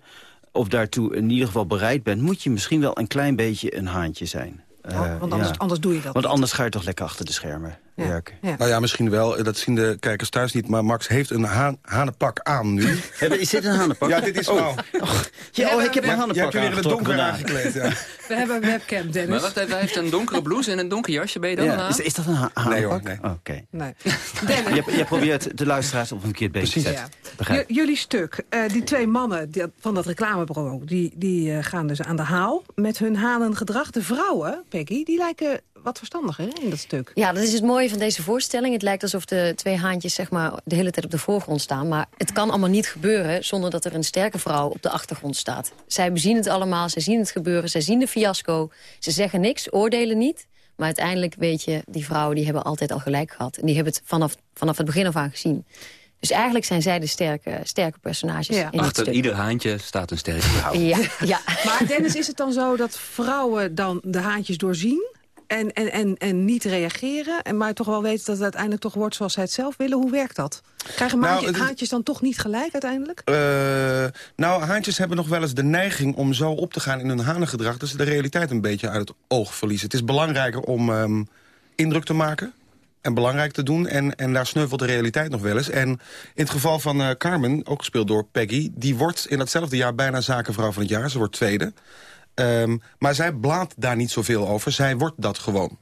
of daartoe in ieder geval bereid bent... moet je misschien wel een klein beetje een haantje zijn. Eh, Oh, want anders, ja. anders doe je dat Want anders ga je toch lekker achter de schermen werken. Ja. Nou ja, misschien wel. Dat zien de kijkers thuis niet. Maar Max heeft een haan, hanenpak aan nu. Is dit een hanenpak? Ja, dit is Oh. nou... Ja, oh, ik heb Ja, mijn handenpak jij hebt je weer in het donker aangekleed. Ja. We hebben een webcam, Dennis. Maar wacht even, hij heeft een donkere blouse en een donker jasje. Ben je dan een Ja, is, is dat een ha hanenpak? Nee hoor, nee. Oh, Oké. Nee. Je, je probeert de luisteraars op een verkeerd been te Precies. zetten. Ja. Jullie stuk, eh, die twee mannen die, van dat reclamebureau... die, die eh, gaan dus aan de haal met hun hanengedrag. De vrouwen, Peggy, die lijken wat verstandiger hè, in dat stuk. Ja, dat is het mooie van deze voorstelling. Het lijkt alsof de twee haantjes zeg maar, de hele tijd op de voorgrond staan. Maar het kan allemaal niet gebeuren zonder dat er een sterke vrouw op de achtergrond staat. Zij bezien het allemaal, zij zien het gebeuren, zij zien de fiasco. Ze zeggen niks, oordelen niet. Maar uiteindelijk weet je, die vrouwen die hebben altijd al gelijk gehad. En die hebben het vanaf, vanaf het begin af aan gezien. Dus eigenlijk zijn zij de sterke, sterke personages Ja. in Achter stuk. ieder haantje staat een sterke vrouw. Ja, ja. Maar Dennis, is het dan zo dat vrouwen dan de haantjes doorzien... En, en, en, en niet reageren, en maar toch wel weten dat het uiteindelijk toch wordt zoals zij het zelf willen? Hoe werkt dat? Krijgen Nou, maantje- haantjes dan toch niet gelijk uiteindelijk? Eh, nou, haantjes hebben nog wel eens de neiging om zo op te gaan in hun hanengedrag... dat ze de realiteit een beetje uit het oog verliezen. Het is belangrijker om ehm, indruk te maken en belangrijk te doen. En, en daar sneuvelt de realiteit nog wel eens. En in het geval van eh, Carmen, ook gespeeld door Peggy... die wordt in datzelfde jaar bijna zakenvrouw van het jaar. Ze wordt tweede. Ehm, maar zij blaat daar niet zoveel over. Zij wordt dat gewoon.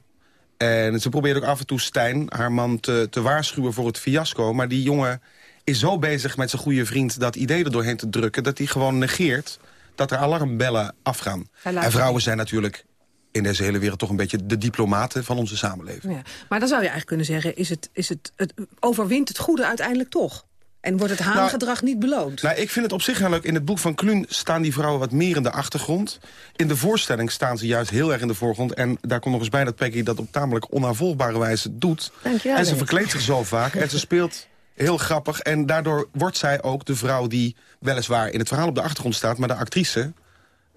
En ze probeert ook af en toe Stijn, haar man, te, te waarschuwen voor het fiasco. Maar die jongen is zo bezig met zijn goede vriend dat idee er doorheen te drukken... dat hij gewoon negeert dat er alarmbellen afgaan. En vrouwen zijn natuurlijk in deze hele wereld toch een beetje de diplomaten van onze samenleving. Ja. Maar dan zou je eigenlijk kunnen zeggen, is het, is het, het overwint het goede uiteindelijk toch? En wordt het haangedrag niet beloond? Nou, ik vind het op zich heel leuk. In het boek van Kluun staan die vrouwen wat meer in de achtergrond. In de voorstelling staan ze juist heel erg in de voorgrond. En daar komt nog eens bij dat Peggy dat op tamelijk onnavolgbare wijze doet. Dankjewel, en ze verkleedt zich zo vaak. en ze speelt heel grappig. En daardoor wordt zij ook de vrouw die weliswaar in het verhaal op de achtergrond staat... maar de actrice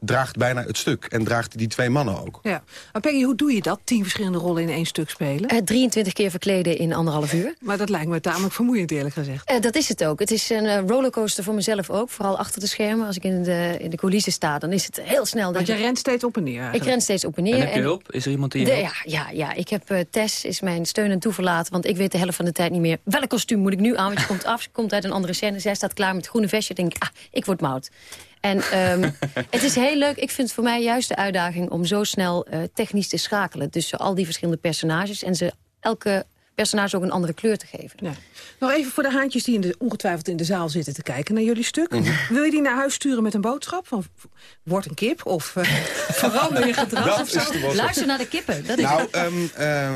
draagt bijna het stuk. En draagt die twee mannen ook. Ja. Maar Peggy, hoe doe je dat? Tien verschillende rollen in één stuk spelen? Eh, 23 keer verkleden in anderhalf uur. Maar dat lijkt me tamelijk vermoeiend, eerlijk gezegd. Eh, dat is het ook. Het is een eh, rollercoaster voor mezelf ook. Vooral achter de schermen. Als ik in de, in de coulissen sta, dan is het heel snel... Want dat je rent steeds op en neer Ik ren steeds op en neer. En heb je hulp? Is er iemand die je De- ja, ja, ja, ik heb eh, Tess, is mijn steun en toeverlaat. Want ik weet de helft van de tijd niet meer... welk kostuum moet ik nu aan? Want je komt af, ze komt uit een andere scène. Zij staat klaar met het groene vestje. denk ik, ah, ik word mout. En ehm, het is heel leuk. Ik vind het voor mij juist de uitdaging... om zo snel eh, technisch te schakelen tussen al die verschillende personages... en ze elke personage ook een andere kleur te geven. Ja. Nog even voor de haantjes die in de, ongetwijfeld in de zaal zitten te kijken naar jullie stuk. Wil je die naar huis sturen met een boodschap? Van, v- word een kip of eh, verander je gedrag of zo? Luister naar de kippen. Dat is Nou, ehm, eh,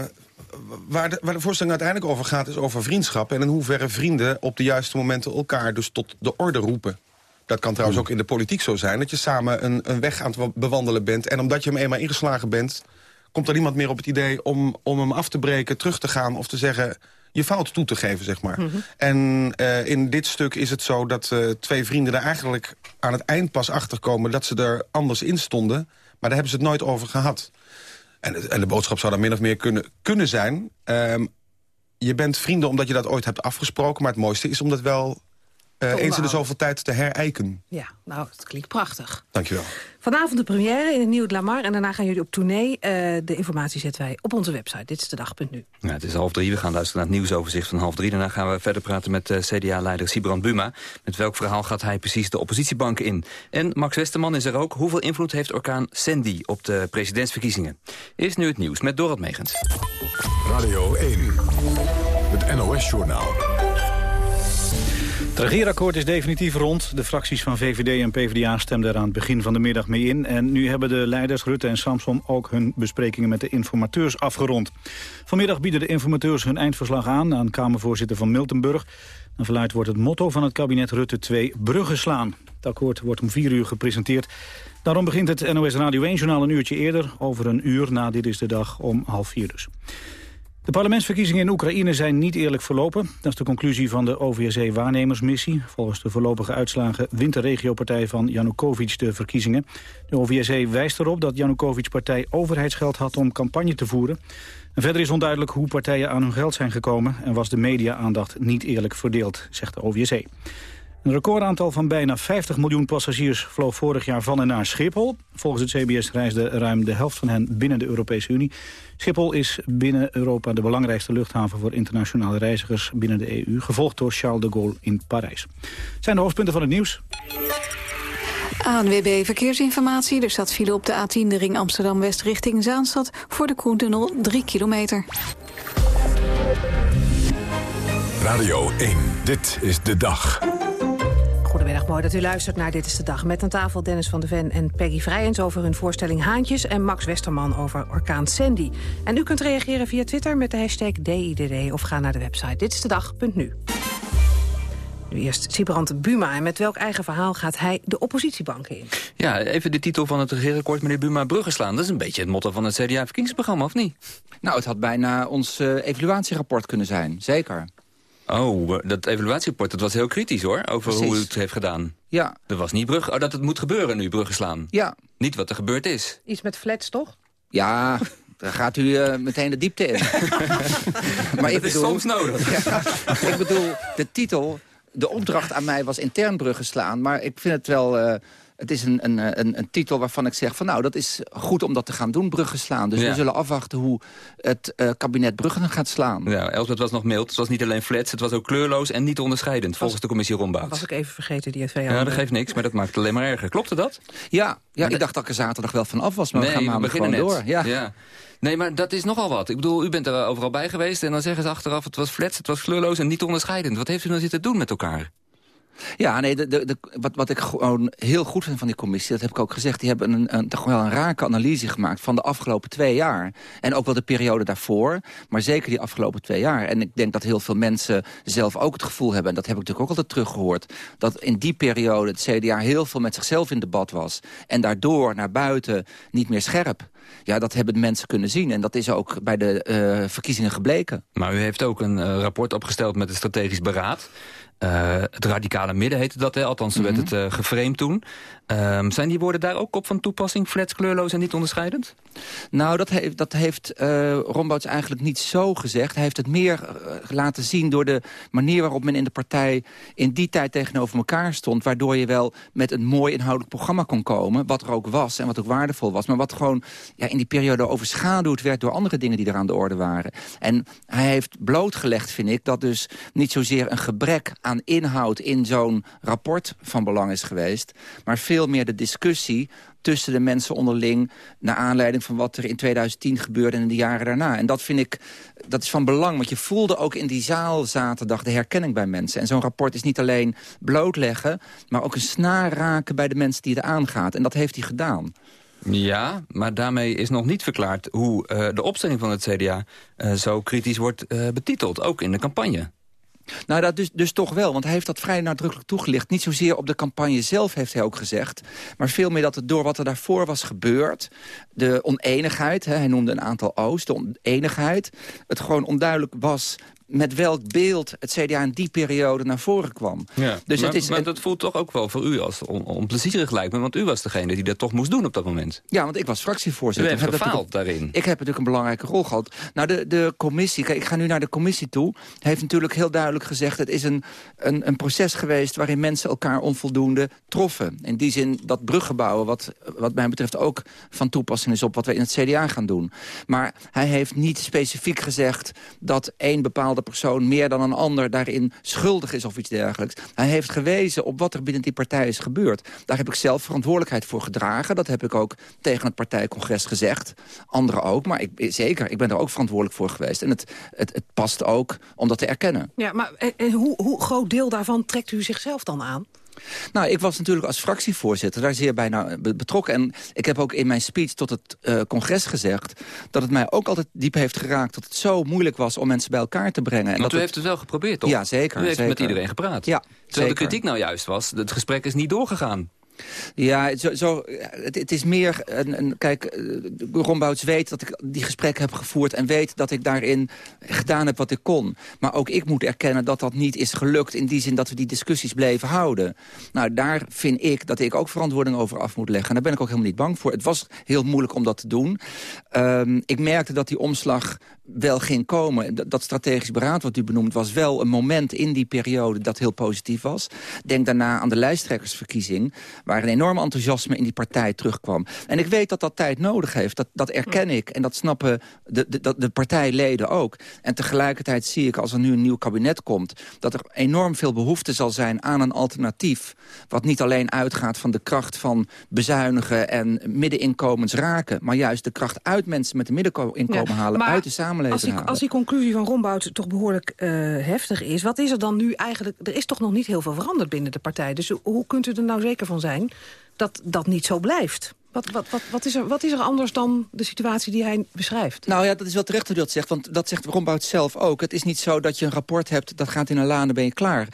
waar, de, waar de voorstelling uiteindelijk over gaat... is over vriendschap. En in hoeverre vrienden op de juiste momenten elkaar dus tot de orde roepen. Dat kan trouwens ook in de politiek zo zijn. Dat je samen een, een weg aan het bewandelen bent. En omdat je hem eenmaal ingeslagen bent... komt er niemand meer op het idee om, om hem af te breken, terug te gaan... of te zeggen, je fout toe te geven, zeg maar. En eh, in dit stuk is het zo dat eh, twee vrienden er eigenlijk aan het eind pas achter komen... dat ze er anders in stonden. Maar daar hebben ze het nooit over gehad. En de boodschap zou dan min of meer kunnen, kunnen zijn... ehm, je bent vrienden omdat je dat ooit hebt afgesproken... maar het mooiste is om dat wel eh, eens in de zoveel tijd te herijken. Ja, nou, het klinkt prachtig. Dankjewel. Vanavond de première in het Nieuw Lamar en daarna gaan jullie op tournee. Eh, de informatie zetten wij op onze website. Dit is de dag.nu. Ja, het is half drie. We gaan luisteren naar het nieuwsoverzicht van half drie. Daarna gaan we verder praten met eh, CDA-leider Sibrand Buma. Met welk verhaal gaat hij precies de oppositiebanken in? En Max Westerman is er ook. Hoeveel invloed heeft orkaan Sandy op de presidentsverkiezingen? Eerst nu het nieuws met Dorot Megens. Radio 1, het NOS-journaal. Het regeerakkoord is definitief rond. De fracties van VVD en PvdA stemden er aan het begin van de middag mee in. En nu hebben de leiders Rutte en Samson ook hun besprekingen met de informateurs afgerond. Vanmiddag bieden de informateurs hun eindverslag aan aan Kamervoorzitter van Miltenburg. En verluid wordt het motto van het kabinet Rutte 2 bruggen slaan. Het akkoord wordt om vier uur gepresenteerd. Daarom begint het NOS Radio 1-journaal een uurtje eerder. Over een uur na Dit is de Dag om half vier dus. De parlementsverkiezingen in Oekraïne zijn niet eerlijk verlopen. Dat is de conclusie van de OVSE-waarnemersmissie. Volgens de voorlopige uitslagen wint de regiopartij van Janukovic de verkiezingen. De OVSE wijst erop dat Janukovic partij overheidsgeld had om campagne te voeren. En verder is onduidelijk hoe partijen aan hun geld zijn gekomen... en was de media-aandacht niet eerlijk verdeeld, zegt de OVSE. Een recordaantal van bijna 50 miljoen passagiers vloog vorig jaar van en naar Schiphol. Volgens het CBS reisde ruim de helft van hen binnen de Europese Unie. Schiphol is binnen Europa de belangrijkste luchthaven voor internationale reizigers binnen de EU, gevolgd door Charles de Gaulle in Parijs. Zijn de hoofdpunten van het nieuws? ANWB Verkeersinformatie. Er staat file op de A10 de ring Amsterdam-West richting Zaanstad... voor de Koentunnel 3 kilometer. Radio 1, dit is de dag. Goedemiddag, mooi dat u luistert naar Dit is de Dag. Met aan tafel Dennis van de Ven en Peggy Vrijens over hun voorstelling Haantjes... en Max Westerman over orkaan Sandy. En u kunt reageren via Twitter met de hashtag DIDD... of ga naar de website ditistedag.nu. Nu eerst Sibrand Buma. En met welk eigen verhaal gaat hij de oppositiebanken in? Ja, even de titel van het regeerakkoord, meneer Buma, bruggen slaan. Dat is een beetje het motto van het CDA-verkiezingsprogramma, of niet? Nou, het had bijna ons eh, evaluatierapport kunnen zijn. Zeker. Oh, dat evaluatierapport, dat was heel kritisch hoor, over hoe Precies. u het heeft gedaan. Ja. Er was niet brug, oh, dat het moet gebeuren nu, bruggen slaan. Ja. Niet wat er gebeurd is. Iets met flats, toch? Ja, daar gaat u eh, meteen de diepte in. maar Dat is soms nodig. Ja, ik bedoel, de titel, de opdracht aan mij was intern bruggen slaan. Maar ik vind het wel... eh, het is een, een, een, een titel waarvan ik zeg van nou, dat is goed om dat te gaan doen, bruggen slaan. Dus Ja. we zullen afwachten hoe het eh, kabinet bruggen gaat slaan. Ja, Elsbeth was nog mild. Het was niet alleen flats, het was ook kleurloos en niet onderscheidend, volgens de commissie Rombout. Was ik even vergeten, die twee Ja, dat geeft niks, maar dat maakt het alleen maar erger. Klopte dat? Ja, ja ik dacht dat ik er zaterdag wel van af was, maar nee, we gaan we maandag beginnen gewoon net. door. Ja. Nee, maar dat is nogal wat. Ik bedoel, u bent er overal bij geweest en dan zeggen ze achteraf... het was flats, het was kleurloos en niet onderscheidend. Wat heeft u dan zitten doen met elkaar? Ja, nee, de, de, wat, wat ik gewoon heel goed vind van die commissie... dat heb ik ook gezegd, die hebben een, een, toch wel een rake analyse gemaakt... van de afgelopen twee jaar. En ook wel de periode daarvoor, maar zeker die afgelopen twee jaar. En ik denk dat heel veel mensen zelf ook het gevoel hebben... en dat heb ik natuurlijk ook altijd teruggehoord... dat in die periode het CDA heel veel met zichzelf in debat was... en daardoor naar buiten niet meer scherp. Ja, dat hebben mensen kunnen zien. En dat is ook bij de eh, verkiezingen gebleken. Maar u heeft ook een eh, rapport opgesteld met het strategisch beraad. Eh, het radicale midden heette dat, hè? althans werd het eh geframed toen. Ehm, zijn die woorden daar ook op van toepassing? Flats, kleurloos en niet onderscheidend? Nou, dat heeft, dat heeft eh Rombouts eigenlijk niet zo gezegd. Hij heeft het meer eh, laten zien door de manier waarop men in de partij... in die tijd tegenover elkaar stond. Waardoor je wel met een mooi inhoudelijk programma kon komen. Wat er ook was en wat ook waardevol was. Maar wat gewoon ja, in die periode overschaduwd werd... door andere dingen die er aan de orde waren. En hij heeft blootgelegd, vind ik, dat dus niet zozeer een gebrek aan inhoud... in zo'n rapport van belang is geweest. Maar veel meer de discussie tussen de mensen onderling... naar aanleiding van wat er in 2010 gebeurde en in de jaren daarna. En dat vind ik, dat is van belang. Want je voelde ook in die zaal zaterdag de herkenning bij mensen. En zo'n rapport is niet alleen blootleggen... maar ook een snaar raken bij de mensen die het aangaat. En dat heeft hij gedaan. Ja, maar daarmee is nog niet verklaard hoe eh, de opstelling van het CDA eh, zo kritisch wordt eh, betiteld, ook in de campagne. Nou, dat dus, dus toch wel, want hij heeft dat vrij nadrukkelijk toegelicht. Niet zozeer op de campagne zelf, heeft hij ook gezegd... maar veel meer dat het door wat er daarvoor was gebeurd... de oneenigheid, hè, hij noemde een aantal O's, de oneenigheid... het gewoon onduidelijk was met welk beeld het CDA in die periode naar voren kwam. Ja, Dus maar, het is, maar dat voelt toch ook wel voor u als on onplezierig lijkt me... want u was degene die dat toch moest doen op dat moment. Ja, want ik was U fractievoorzitter. heeft gefaald natuurlijk- daarin. Ik heb natuurlijk een belangrijke rol gehad. Nou, de, de commissie, kijk, ik ga nu naar de commissie toe... heeft natuurlijk heel duidelijk gezegd... het is een, een, een proces geweest waarin mensen elkaar onvoldoende troffen. In die zin dat bruggebouwen, wat, wat mij betreft ook van toepassing is... op wat we in het CDA gaan doen. Maar hij heeft niet specifiek gezegd... dat één bepaalde persoon meer dan een ander daarin schuldig is of iets dergelijks. Hij heeft gewezen op wat er binnen die partij is gebeurd. Daar heb ik zelf verantwoordelijkheid voor gedragen. Dat heb ik ook tegen het partijcongres gezegd. Anderen ook, maar ik, zeker, ik ben er ook verantwoordelijk voor geweest. En het, het, het past ook om dat te erkennen. Ja, maar en, en hoe, hoe groot deel daarvan trekt u zichzelf dan aan? Nou, ik was natuurlijk als fractievoorzitter daar zeer bijna be- betrokken. En ik heb ook in mijn speech tot het eh, congres gezegd... dat het mij ook altijd diep heeft geraakt dat het zo moeilijk was... om mensen bij elkaar te brengen. En Want dat u het- heeft het wel geprobeerd, toch? Ja, zeker. U heeft zeker. met iedereen gepraat. Ja, Terwijl zeker. de kritiek nou juist was, het gesprek is niet doorgegaan. Ja, zo, zo, het, is meer... Een, kijk, eh, Ron Bouts weet dat ik die gesprekken heb gevoerd... en weet dat ik daarin gedaan heb wat ik kon. Maar ook ik moet erkennen dat dat niet is gelukt... in die zin dat we die discussies bleven houden. Nou, daar vind ik dat ik ook verantwoording over af moet leggen. En daar ben ik ook helemaal niet bang voor. Het was heel moeilijk om dat te doen. Ehm, ik merkte dat die omslag wel ging komen. Dat, dat strategisch beraad wat u benoemt was wel een moment in die periode dat heel positief was. Denk daarna aan de lijsttrekkersverkiezing... waar een enorm enthousiasme in die partij terugkwam. En ik weet dat dat tijd nodig heeft. Dat, dat erken ik en dat snappen de, de, de, de partijleden ook. En tegelijkertijd zie ik als er nu een nieuw kabinet komt... dat er enorm veel behoefte zal zijn aan een alternatief... wat niet alleen uitgaat van de kracht van bezuinigen... en middeninkomens raken... maar juist de kracht uit mensen met een middeninkomen Ja, halen... uit de samenleving Als die, halen. als die conclusie van Rombout toch behoorlijk eh, heftig is... wat is er dan nu eigenlijk... Er is toch nog niet heel veel veranderd binnen de partij. Dus hoe kunt u er nou zeker van zijn dat dat niet zo blijft? Wat, wat, wat, wat, is er, wat is er anders dan de situatie die hij beschrijft? Nou ja, dat is wel terecht dat dat zegt, want dat zegt Rombout zelf ook. Het is niet zo dat je een rapport hebt, dat gaat in een dan ben je klaar.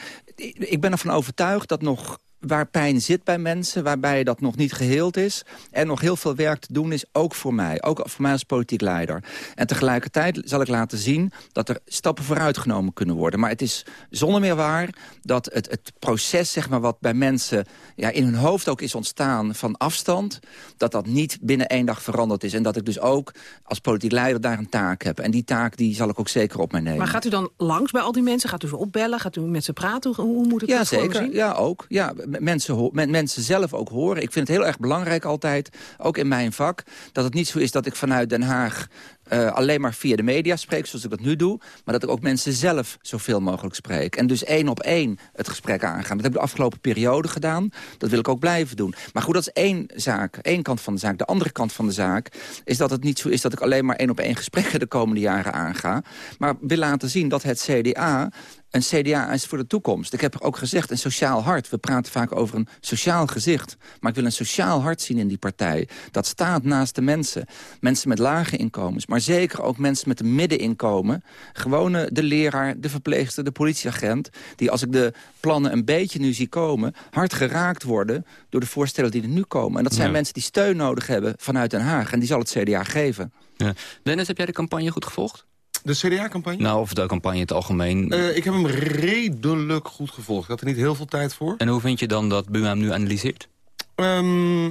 Ik ben ervan overtuigd dat nog waar pijn zit bij mensen, waarbij dat nog niet geheeld is... en nog heel veel werk te doen is, ook voor mij. Ook voor mij als politiek leider. En tegelijkertijd zal ik laten zien dat er stappen vooruit genomen kunnen worden. Maar het is zonder meer waar dat het, het proces, zeg maar, wat bij mensen ja, in hun hoofd ook is ontstaan van afstand... dat dat niet binnen één dag veranderd is. En dat ik dus ook als politiek leider daar een taak heb. En die taak die zal ik ook zeker op mij nemen. Maar gaat u dan langs bij al die mensen? Gaat u ze opbellen? Gaat u met ze praten? Hoe, hoe moet ik Ja, dat me zeker. Ja, ook. Ja, mensen, mensen zelf ook horen. Ik vind het heel erg belangrijk altijd, ook in mijn vak... dat het niet zo is dat ik vanuit Den Haag eh, alleen maar via de media spreek, zoals ik dat nu doe... maar dat ik ook mensen zelf zoveel mogelijk spreek. En dus één op één het gesprek aangaan. Dat heb ik de afgelopen periode gedaan. Dat wil ik ook blijven doen. Maar goed, dat is één zaak, één kant van de zaak. De andere kant van de zaak is dat het niet zo is... dat ik alleen maar één op één gesprekken de komende jaren aanga. Maar wil laten zien dat het CDA een CDA is voor de toekomst. Ik heb ook gezegd, een sociaal hart. We praten vaak over een sociaal gezicht. Maar ik wil een sociaal hart zien in die partij. Dat staat naast de mensen. Mensen met lage inkomens. Maar zeker ook mensen met een middeninkomen. Gewone de leraar, de verpleegster, de politieagent. Die als ik de plannen een beetje nu zie komen... hard geraakt worden door de voorstellen die er nu komen. En dat zijn Ja. mensen die steun nodig hebben vanuit Den Haag. En die zal het CDA geven. Ja. Dennis, heb jij de campagne goed gevolgd? De CDA-campagne? Nou, of de campagne in het algemeen. Eh, ik heb hem redelijk goed gevolgd. Ik had er niet heel veel tijd voor. En hoe vind je dan dat Buma hem nu analyseert? Ehm,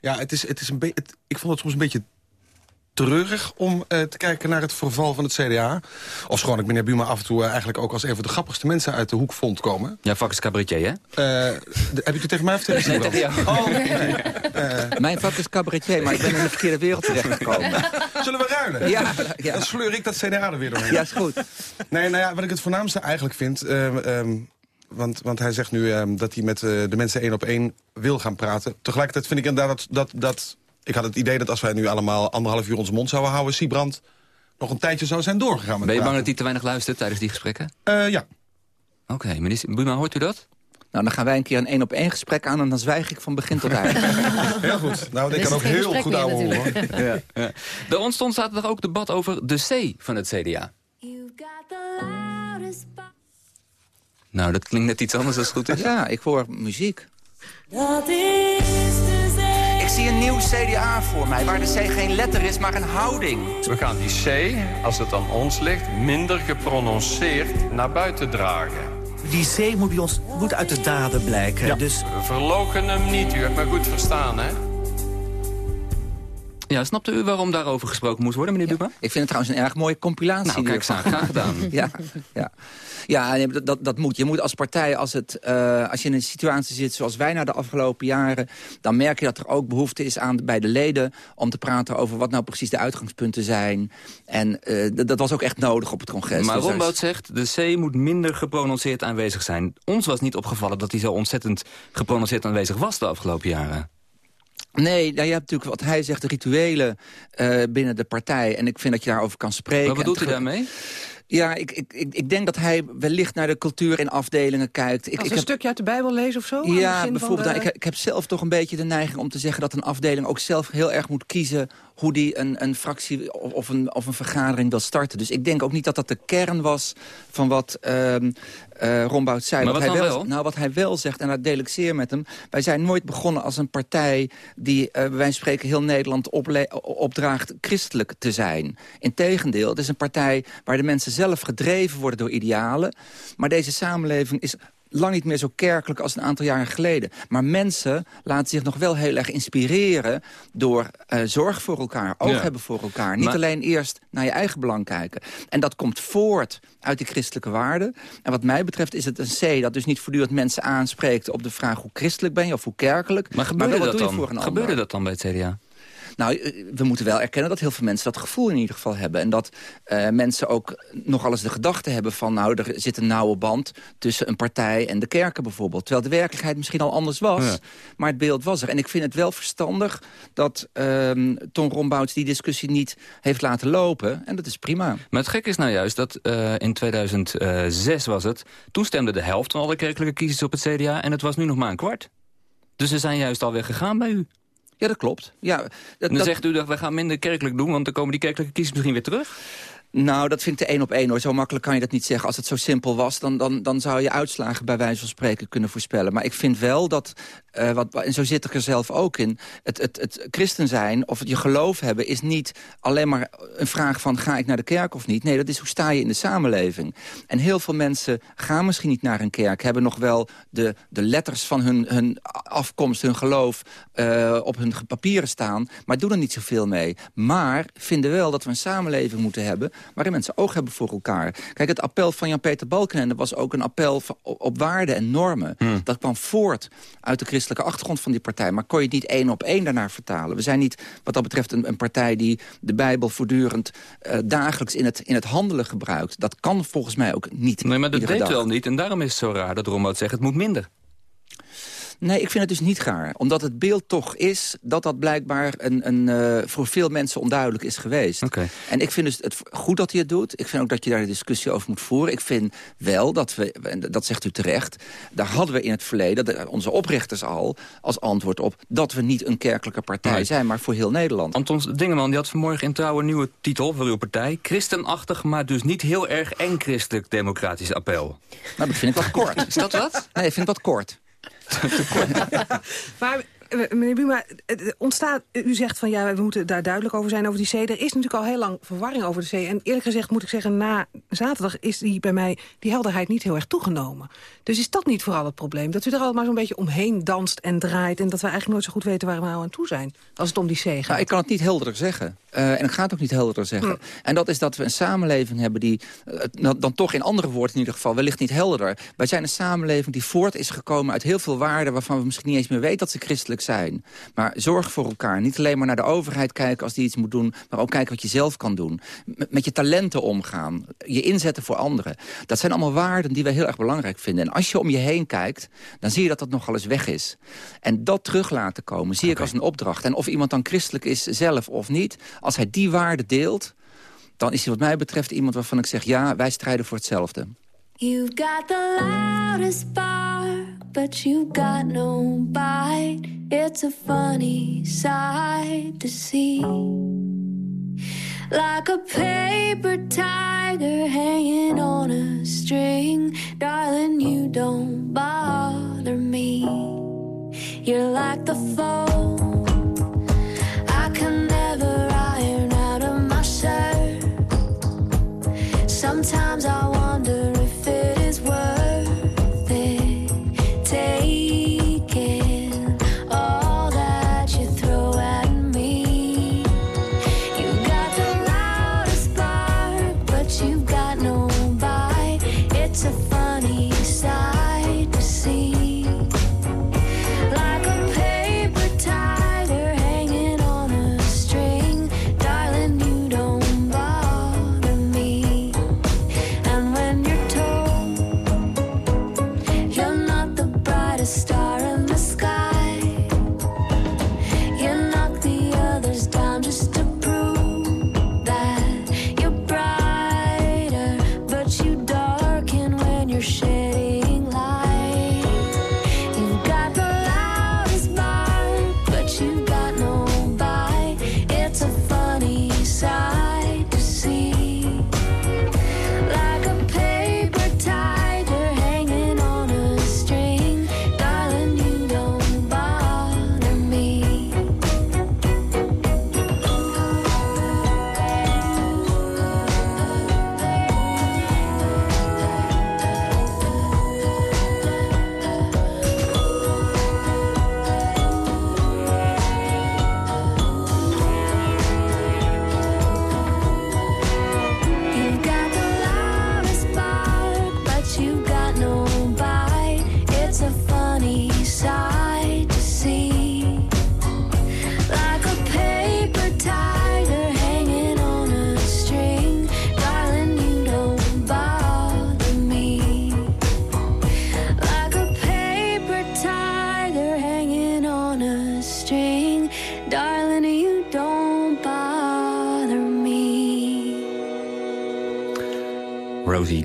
ja, het is, het is een beetje. Ik vond het soms een beetje treurig om eh, te kijken naar het verval van het CDA. Of gewoon ik meneer Buma af en toe eh, eigenlijk ook als een van de grappigste mensen uit de hoek vond komen. Ja, vak is cabaretier, hè? Eh, de- heb je het tegen mij of tegen Nee, tegen jou. Oh, nee. Eh, Mijn vak is cabaretier, maar ik ben in de verkeerde wereld terechtgekomen. Zullen we ruilen? Ja, ja. Dan sleur ik dat CDA er weer doorheen. Ja, is goed. Nee, nou ja, wat ik het voornaamste eigenlijk vind... eh, ehm, want, want hij zegt nu ehm, dat hij met de mensen één op één wil gaan praten. Tegelijkertijd vind ik inderdaad dat, dat, dat... Ik had het idee dat als wij nu allemaal anderhalf uur onze mond zouden houden... Siebrand nog een tijdje zou zijn doorgegaan met Ben je bang dat hij te weinig luistert tijdens die gesprekken? Eh, ja. Oké, minister Buma, hoort u dat? Nou, dan gaan wij een keer een één op één gesprek aan... en dan zwijg ik van begin tot eind. Heel goed. Nou, ik kan ook heel goed ouwe horen. Ja. ja. Er ontstond zaterdag ook debat over de C van het CDA. Nou, dat klinkt net iets anders als het goed is. Ja, ik hoor muziek. Dat is de zie een nieuw CDA voor mij, waar de C geen letter is, maar een houding. We gaan die C, als het aan ons ligt, minder geprononceerd naar buiten dragen. Die C moet bij ons moet uit de daden blijken. Dus We verlogen hem niet, u hebt me goed verstaan, hè? Ja, snapte u waarom daarover gesproken moest worden, meneer Buma? Ik vind het trouwens een erg mooie compilatie. Nou, kijk. Graag gedaan. ja, ja. ja dat, dat, dat moet. Je moet als partij, als, het, eh, als je in een situatie zit zoals wij na de afgelopen jaren... dan merk je dat er ook behoefte is aan, bij de leden... om te praten over wat nou precies de uitgangspunten zijn. En eh, dat- was ook echt nodig op het congres. Maar Dus is- zegt, de C moet minder geprononceerd aanwezig zijn. Ons was niet opgevallen dat hij zo ontzettend geprononceerd aanwezig was de afgelopen jaren. Nee, nou, je hebt natuurlijk wat hij zegt, de rituelen eh, binnen de partij. En ik vind dat je daarover kan spreken. Wat bedoelt En u daarmee? Ja, ik, ik, ik, ik denk dat hij wellicht naar de cultuur in afdelingen kijkt. Ik, Als ik een heb, stukje uit de Bijbel lezen of zo? ja, bijvoorbeeld. de- nou, ik, ik heb zelf toch een beetje de neiging om te zeggen... dat een afdeling ook zelf heel erg moet kiezen... hoe die een, een fractie of, of een, of een vergadering wil starten. Dus ik denk ook niet dat dat de kern was van wat ehm eh, Rombout zei. Maar wat wat hij wel? Nou, wat hij wel zegt, en dat deel ik zeer met hem... wij zijn nooit begonnen als een partij die, eh, bij wijze spreken... heel Nederland opdraagt christelijk te zijn. Integendeel, het is een partij waar de mensen zelf gedreven worden door idealen. Maar deze samenleving is lang niet meer zo kerkelijk als een aantal jaren geleden. Maar mensen laten zich nog wel heel erg inspireren... door eh, zorg voor elkaar, oog Ja. hebben voor elkaar. Niet Maar- alleen eerst naar je eigen belang kijken. En dat komt voort uit die christelijke waarden. En wat mij betreft is het een C dat dus niet voortdurend mensen aanspreekt... op de vraag hoe christelijk ben je of hoe kerkelijk. Maar gebeurde wel, wat dat dan? voor een Gebeurde dat dan bij het CDA? Nou, eh, we moeten wel erkennen dat heel veel mensen dat gevoel in ieder geval hebben. En dat eh, mensen ook nogal eens de gedachte hebben van... nou, er zit een nauwe band tussen een partij en de kerken bijvoorbeeld. Terwijl de werkelijkheid misschien al anders was. Ja. Maar het beeld was er. En ik vind het wel verstandig dat ehm Ton Rombouts die discussie niet heeft laten lopen. En dat is prima. Maar het gekke is nou juist dat eh, in 2006 was het... toen stemde de helft van alle kerkelijke kiezers op het CDA... en het was nu nog maar een kwart. Dus ze zijn juist alweer gegaan bij u. Ja, dat klopt. Ja, dat, En dan dat- zegt u dat we gaan minder kerkelijk doen... want dan komen die kerkelijke kiezers misschien weer terug. Nou, dat vind ik de één op één hoor. Zo makkelijk kan je dat niet zeggen. Als het zo simpel was, dan, dan, dan zou je uitslagen bij wijze van spreken kunnen voorspellen. Maar ik vind wel dat, eh, wat, en zo zit ik er zelf ook in... Het, het, het christen zijn of je geloof hebben is niet alleen maar een vraag van... ga ik naar de kerk of niet? Nee, dat is hoe sta je in de samenleving. En heel veel mensen gaan misschien niet naar een kerk... hebben nog wel de, de letters van hun, hun afkomst, hun geloof... eh, op hun papieren staan, maar doen er niet zoveel mee. Maar vinden wel dat we een samenleving moeten hebben waarin mensen oog hebben voor elkaar. Kijk, het appel van Jan-Peter Balkenende was ook een appel op, waarden en normen. Hmm. Dat kwam voort uit de christelijke achtergrond van die partij. Maar kon je het niet één op één daarnaar vertalen. We zijn niet, wat dat betreft, een, een partij die de Bijbel voortdurend eh, dagelijks in het, in het handelen gebruikt. Dat kan volgens mij ook niet. Nee, maar dat deed dag. wel niet. En daarom is het zo raar dat Rommelot zegt het moet minder. Nee, ik vind het dus niet gaar. Omdat het beeld toch is dat dat blijkbaar een, een, eh, voor veel mensen onduidelijk is geweest. En ik vind dus het goed dat hij het doet. Ik vind ook dat je daar een discussie over moet voeren. Ik vind wel dat we, en dat zegt u terecht... daar hadden we in het verleden, de- onze oprichters al... als antwoord op dat we niet een kerkelijke partij Nee. zijn... maar voor heel Nederland. Anton Dingeman die had vanmorgen in Trouw een nieuwe titel voor uw partij. Christenachtig, maar dus niet heel erg eng christelijk democratisch appel. Nou, dat vind ik wat kort. Is dat wat? Nee, ik vind het wat kort. Maar meneer Buma, het het ontstaat, u zegt van ja, we moeten daar duidelijk over zijn over die zee. Er is natuurlijk al heel lang verwarring over de zee. En eerlijk gezegd moet ik zeggen, na zaterdag is die bij mij die helderheid niet heel erg toegenomen. Dus is dat niet vooral het probleem? Dat u er al maar zo'n beetje omheen danst en draait... en dat we eigenlijk nooit zo goed weten waar we nou aan toe zijn. Als het om die zee gaat. Nou, ik kan het niet helderder zeggen. Eh, en ik ga het ook niet helderder zeggen. Hm. En dat is dat we een samenleving hebben die... eh, dan, dan toch in andere woorden in ieder geval, wellicht niet helderder. Wij zijn een samenleving die voort is gekomen uit heel veel waarden... waarvan we misschien niet eens meer weten dat ze christelijk zijn. Maar zorg voor elkaar. Niet alleen maar naar de overheid kijken als die iets moet doen... maar ook kijken wat je zelf kan doen. Met je talenten omgaan. Je inzetten voor anderen. Dat zijn allemaal waarden die wij heel erg belangrijk vinden. En als je om je heen kijkt, dan zie je dat dat nogal eens weg is. En dat terug laten komen zie ik als een opdracht. En of iemand dan christelijk is zelf of niet... als hij die waarden deelt, dan is hij wat mij betreft iemand waarvan ik zeg... ja, wij strijden voor hetzelfde. You've got the loudest bark, but you've got no bite. It's a funny sight to see. Like a paper tiger hanging on a string. Darling, you don't bother me. You're like the foam. I can never iron out of my shirt. Sometimes I wonder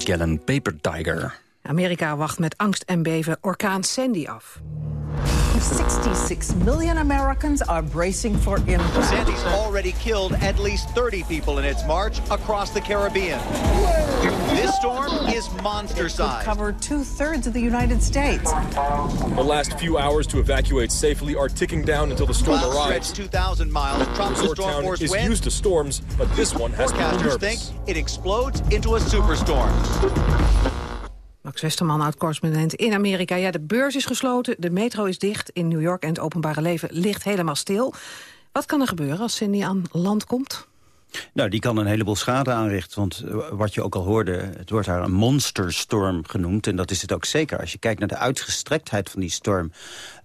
Gallen, Paper Tiger. Amerika wacht met angst en beven orkaan Sandy af. 66 million Americans are bracing for impact. Sandy's already killed at least 30 people in its march across the Caribbean. This storm is monster size. cover two-thirds of the United States. The last few hours to evacuate safely are ticking down until the storm Cloud arrives. stretch 2,000 miles. Tropical Resort storm force is wind. used to storms, but this one has Forecasters think it explodes into a superstorm. Max Westerman, oud-correspondent in Amerika. Ja, de beurs is gesloten, de metro is dicht in New York... en het openbare leven ligt helemaal stil. Wat kan er gebeuren als Sandy aan land komt? Nou, die kan een heleboel schade aanrichten. Want eh, wat je ook al hoorde, het wordt daar een monsterstorm genoemd. En dat is het ook zeker. Als je kijkt naar de uitgestrektheid van die storm...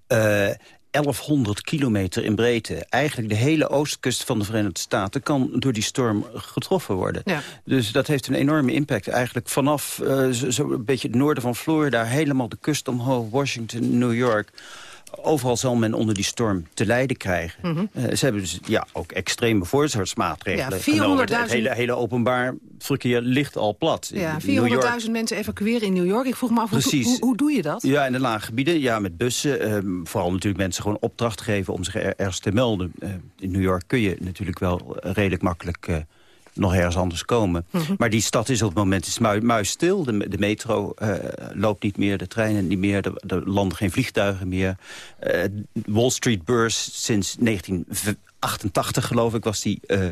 eh, 1100 kilometer in breedte. Eigenlijk de hele oostkust van de Verenigde Staten... kan door die storm getroffen worden. Ja. Dus dat heeft een enorme impact. Eigenlijk vanaf eh, zo, zo een beetje het noorden van Florida... helemaal de kust omhoog, Washington, New York... Overal zal men onder die storm te lijden krijgen. Mhm. Eh, ze hebben dus ja, ook extreme voorzorgsmaatregelen Ja, genomen. 400.000 Het hele, hele openbaar verkeer ligt al plat. Ja, In New York 400.000 mensen evacueren in New York. Ik vroeg me af, hoe, hoe, hoe doe je dat? Ja, in de lage gebieden, ja, met bussen. ehm, vooral natuurlijk mensen gewoon opdracht geven om zich er- ergens te melden. Eh, in New York kun je natuurlijk wel eh, redelijk makkelijk eh, nog ergens anders komen. Mhm. Maar die stad is op het moment is mui, muisstil. De, de metro eh, loopt niet meer, de treinen niet meer, er landen geen vliegtuigen meer. Eh, Wall Street Beurs sinds 1988 geloof ik was die eh,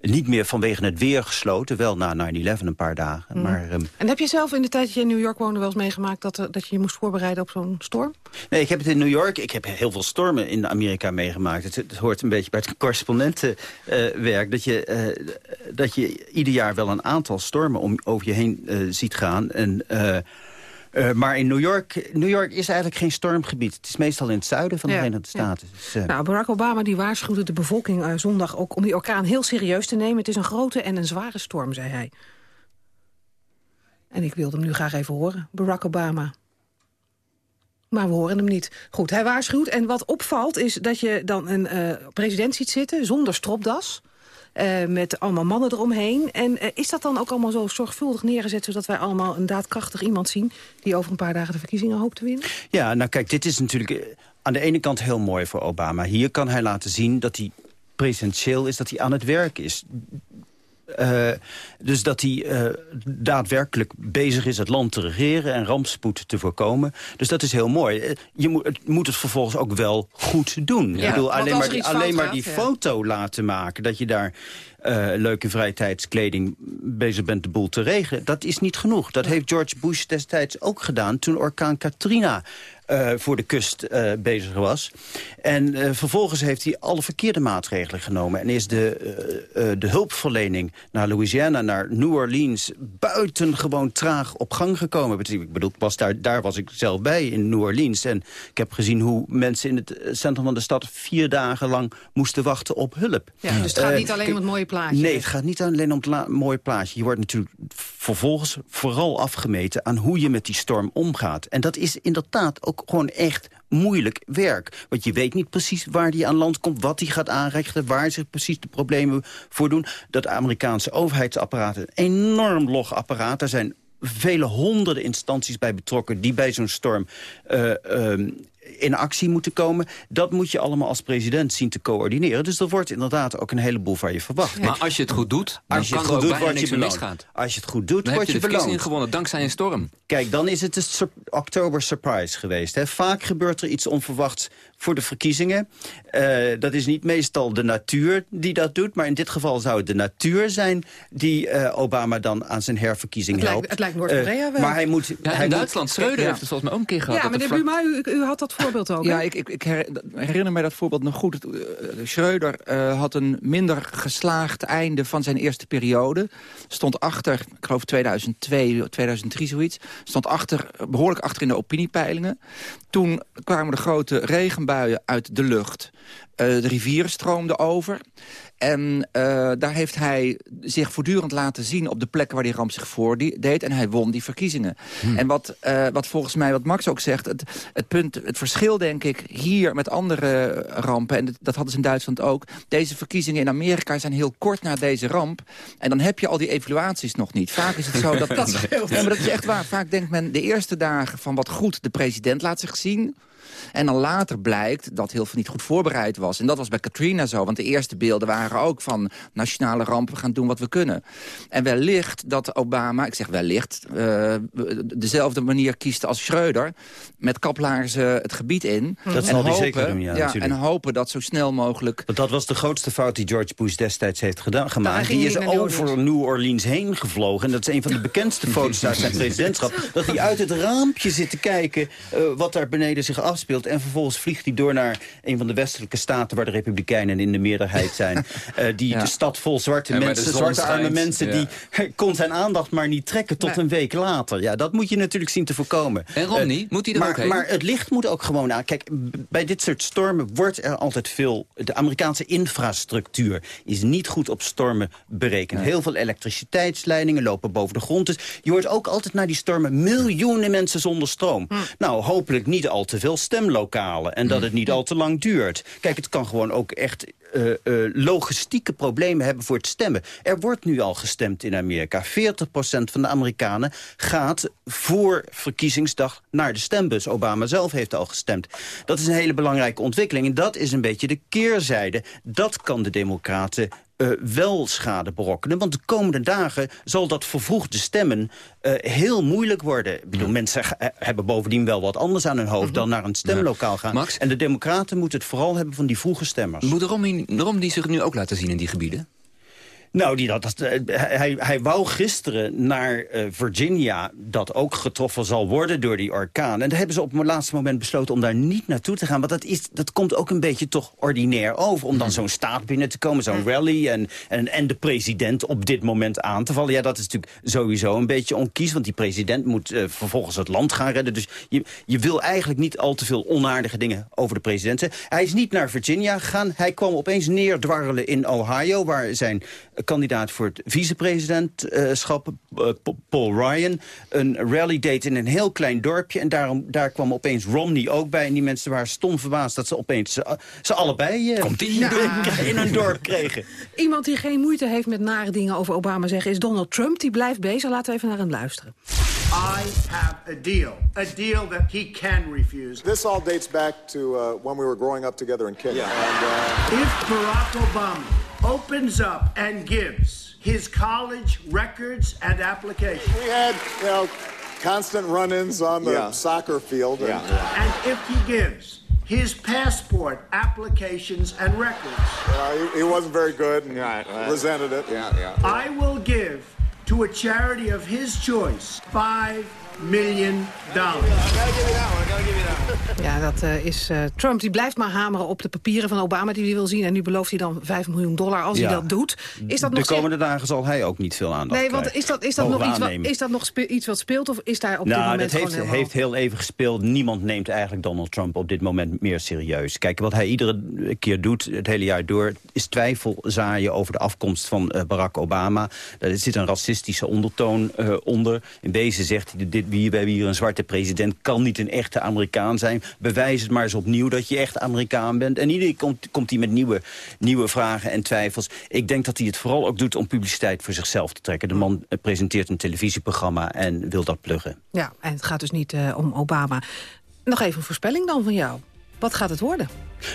niet meer vanwege het weer gesloten. Wel na 9-11 een paar dagen. Mhm. Maar ehm, En heb je zelf in de tijd dat je in New York woonde wel eens meegemaakt... dat, dat je je moest voorbereiden op zo'n storm? Nee, ik heb het in New York. Ik heb heel veel stormen in Amerika meegemaakt. Het, het hoort een beetje bij het correspondentenwerk... dat, je, eh, dat je ieder jaar wel een aantal stormen om, over je heen eh, ziet gaan. En, eh, maar in New York, New York is eigenlijk geen stormgebied. Het is meestal in het zuiden van de Ja, Verenigde ja. Staten. Dus, eh, Nou, Barack Obama die waarschuwde de bevolking eh, zondag ook om die orkaan heel serieus te nemen. Het is een grote en een zware storm, zei hij. En ik wilde hem nu graag even horen, Barack Obama. Maar we horen hem niet. Goed, hij waarschuwt. En wat opvalt is dat je dan een president ziet zitten zonder stropdas. Eh, met allemaal mannen eromheen. En eh, is dat dan ook allemaal zo zorgvuldig neergezet... zodat wij allemaal een daadkrachtig iemand zien... die over een paar dagen de verkiezingen hoopt te winnen? Ja, nou kijk, dit is natuurlijk eh, aan de ene kant heel mooi voor Obama. Hier kan hij laten zien dat hij presidentieel is, dat hij aan het werk is. Eh, dus dat hij eh, daadwerkelijk bezig is het land te regeren... en rampspoed te voorkomen. Dus dat is heel mooi. Eh, Je moet, het moet het vervolgens ook wel goed doen. Ja, Ik bedoel, alleen maar, die, alleen maar gaat, die ja. foto laten maken... dat je daar eh, leuke vrijtijdskleding bezig bent de boel te regelen... dat is niet genoeg. Dat heeft George Bush destijds ook gedaan... toen orkaan Katrina eh, voor de kust eh, bezig was. En eh, vervolgens heeft hij alle verkeerde maatregelen genomen... en is de, de hulpverlening naar Louisiana, naar New Orleans... buitengewoon traag op gang gekomen. Ik bedoel, was daar, daar was ik zelf bij in New Orleans. En ik heb gezien hoe mensen in het centrum van de stad... vier dagen lang moesten wachten op hulp. Ja, dus het gaat niet alleen om het mooie plaatje. Nee, het gaat niet alleen om het mooie plaatje. Je wordt natuurlijk vervolgens vooral afgemeten aan hoe je met die storm omgaat. En dat is inderdaad ook gewoon echt moeilijk werk. Want je weet niet precies waar die aan land komt, wat die gaat aanrichten... waar zich precies de problemen voor doen. Dat Amerikaanse overheidsapparaat een enorm log apparaat. Er zijn vele honderden instanties bij betrokken... die bij zo'n storm eh, ehm, in actie moeten komen. Dat moet je allemaal als president zien te coördineren. Dus er wordt inderdaad ook een heleboel van je verwacht. Maar als je het goed doet, dan Als je kan het goed doet, word je beloond. Als je het goed doet, Dan word je je beloond. gewonnen, dankzij een storm. Kijk, dan is het een oktober surprise geweest. Hè. Vaak gebeurt er iets onverwachts voor de verkiezingen. Eh, dat is niet meestal de natuur die dat doet. Maar in dit geval zou het de natuur zijn... die eh, Obama dan aan zijn herverkiezing Het lijkt- helpt. het lijkt Noord-Korea Eh, wel. Maar hij moet... Ja, hij in moet- Duitsland, Schreuder Ja. heeft het volgens mij ook een keer gehad. Ja, meneer Buma, u, u had dat voorbeeld ook? Ja, ik, ik, ik her- herinner mij dat voorbeeld nog goed. Eh, Schreuder had een minder geslaagd einde van zijn eerste periode. Stond achter, ik geloof 2002, 2003 zoiets. Stond achter, behoorlijk achter in de opiniepeilingen. Toen kwamen de grote uit de lucht. Eh, de rivieren stroomden over. En eh, daar heeft hij zich voortdurend laten zien op de plekken waar die ramp zich voordeed. En hij won die verkiezingen. En wat, eh, wat volgens mij, wat Max ook zegt, het, het, punt, het verschil denk ik hier met andere rampen, en dat- hadden ze in Duitsland ook. Deze verkiezingen in Amerika zijn heel kort na deze ramp. En dan heb je al die evaluaties nog niet. Vaak is het zo dat... Dat. Ja, maar dat is echt waar. Vaak denkt men de eerste dagen van wat goed, de president laat zich zien. En dan later blijkt dat heel veel niet goed voorbereid was. En dat was bij Katrina zo, want de eerste beelden waren ook van nationale ramp, we gaan doen wat we kunnen. En wellicht dat Obama, ik zeg wellicht, eh, dezelfde manier kiest als Schreuder, met kaplaarzen het gebied in. Dat zal hij zeker doen, ja. En hopen dat zo snel mogelijk... Want dat was de grootste fout die George Bush destijds heeft gedaan, gemaakt. ging Die hij is over New Orleans heen gevlogen. En dat is een van de bekendste foto's uit zijn presidentschap. Dat hij uit het raampje zit te kijken eh, wat daar beneden zich afspeelt... en vervolgens vliegt hij door naar een van de westelijke staten... waar de republikeinen in de meerderheid zijn. eh, die Ja. de stad vol zwarte En mensen, zwarte arme mensen... ja. die kon zijn aandacht maar niet trekken tot Nee. een week later. Ja, dat moet je natuurlijk zien te voorkomen. En Romney, Eh, moet hij er maar, ook heen? Maar het licht moet ook gewoon aan. Kijk, bij dit soort stormen wordt er altijd veel... De Amerikaanse infrastructuur is niet goed op stormen berekend. Heel veel elektriciteitsleidingen lopen boven de grond. Dus je hoort ook altijd na die stormen miljoenen mensen zonder stroom. Nou, hopelijk niet al te veel stemlokalen. En dat het niet al te lang duurt. Kijk, het kan gewoon ook echt eh, eh, logistieke problemen hebben voor het stemmen. Er wordt nu al gestemd in Amerika. 40% van de Amerikanen gaat voor verkiezingsdag naar de stembus. Obama zelf heeft al gestemd. Dat is een hele belangrijke ontwikkeling. En dat is een beetje de keerzijde. Dat kan de democraten eh, wel schade berokkenen. Want de komende dagen zal dat vervroegde stemmen heel moeilijk worden. Ik bedoel, mensen hebben bovendien wel wat anders aan hun hoofd... dan naar een stemlokaal gaan. En de democraten moeten het vooral hebben van die vroege stemmers. Moet Romney, Romney zich nu ook laten zien in die gebieden? Nou, die, dat, dat, eh, hij, hij wou gisteren naar eh, Virginia... dat ook getroffen zal worden door die orkaan. En daar hebben ze op het laatste moment besloten om daar niet naartoe te gaan. Want dat, is, dat komt ook een beetje toch ordinair over... om dan zo'n staat binnen te komen, zo'n rally... En, en, en de president op dit moment aan te vallen. Ja, dat is natuurlijk sowieso een beetje onkies... want die president moet eh, vervolgens het land gaan redden. Dus je, je wil eigenlijk niet al te veel onaardige dingen over de president zeggen. Hij is niet naar Virginia gegaan. Hij kwam opeens neerdwarrelen in Ohio... waar zijn kandidaat voor het vicepresidentschap, eh, Pa- Paul Ryan... een rally deed in een heel klein dorpje. En daarom, daar kwam opeens Romney ook bij. En die mensen waren stom verbaasd dat ze opeens ze, ze allebei eh, in een dorp kregen. Iemand die geen moeite heeft met nare dingen over Obama zeggen... is Donald Trump, die blijft bezig. Laten we even naar hem luisteren. I have a deal, a deal that he can refuse. This all dates back to uh, when we were growing up together in Kenya. And, uh, If Barack Obama opens up and gives his college records and applications, we had, you know, constant run-ins on the Yeah. soccer field. And, and if he gives his passport applications and records, uh, he, he wasn't very good and resented it. Yeah, yeah. I will give to a charity of his choice five million dollars. Ja, dat eh, is eh, Trump. Die blijft maar hameren op de papieren van Obama die hij wil zien. En nu belooft hij dan 5 miljoen dollar als Ja. hij dat doet. Is dat de nog komende dagen zal hij ook niet veel aandacht Nee, want krijgen. is dat, is dat, nog, iets wat, is dat nog iets wat speelt? Of is daar op dit nou, moment dat heeft, gewoon heeft heel even gespeeld. Niemand neemt eigenlijk Donald Trump op dit moment meer serieus. Kijk, wat hij iedere keer doet, het hele jaar door... is twijfel zaaien over de afkomst van eh, Barack Obama. Er zit een racistische ondertoon eh, onder. In wezen zegt hij, dit, we hebben hier een zwarte president... kan niet een echte Amerikaan zijn. Bewijs het maar eens opnieuw dat je echt Amerikaan bent. En iedere keer komt, komt hij met nieuwe, nieuwe vragen en twijfels. Ik denk dat hij het vooral ook doet om publiciteit voor zichzelf te trekken. De man eh, presenteert een televisieprogramma en wil dat pluggen. Ja, en het gaat dus niet eh, om Obama. Nog even een voorspelling dan van jou. Wat gaat het worden?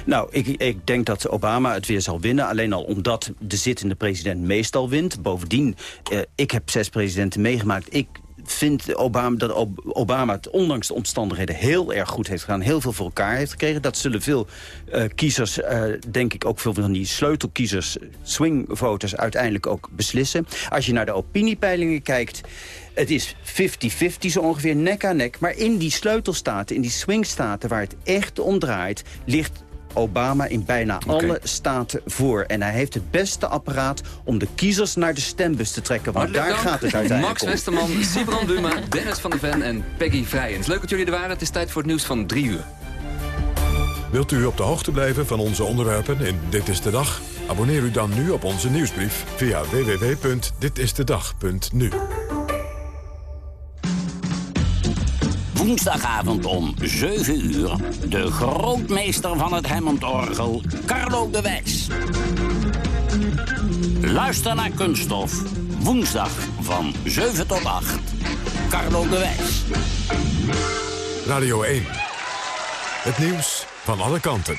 Nou, ik, ik denk dat Obama het weer zal winnen. Alleen al omdat de zittende president meestal wint. Bovendien, eh, ik heb zes presidenten meegemaakt. Ik vind Obama, dat Ob- Obama het ondanks de omstandigheden heel erg goed heeft gedaan. Heel veel voor elkaar heeft gekregen. Dat zullen veel eh, kiezers, eh, denk ik ook veel van die sleutelkiezers, swingvoters uiteindelijk ook beslissen. Als je naar de opiniepeilingen kijkt, het is 50-50 zo ongeveer, nek aan nek. Maar in die sleutelstaten, in die swingstaten waar het echt om draait, ligt Obama in bijna alle staten voor. En hij heeft het beste apparaat om de kiezers naar de stembus te trekken. Want Hartelijk daar dank. gaat het uiteindelijk Max om. Westerman, Sibran Buma, Dennis van der Ven en Peggy Vrijens. Leuk dat jullie er waren. Het is tijd voor het nieuws van drie uur. Wilt u op de hoogte blijven van onze onderwerpen in Dit is de Dag? Abonneer u dan nu op onze nieuwsbrief via www.ditistedag.nu. Woensdagavond om 7 uur. De grootmeester van het Hammondorgel, Carlo de Wijs. Luister naar Kunststof. Woensdag van 7 tot 8. Carlo de Wijs. Radio 1. Het nieuws van alle kanten.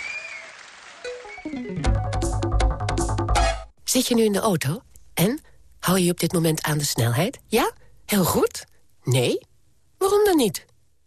Zit je nu in de auto? En? Hou je op dit moment aan de snelheid? Ja? Heel goed? Nee? Waarom dan niet?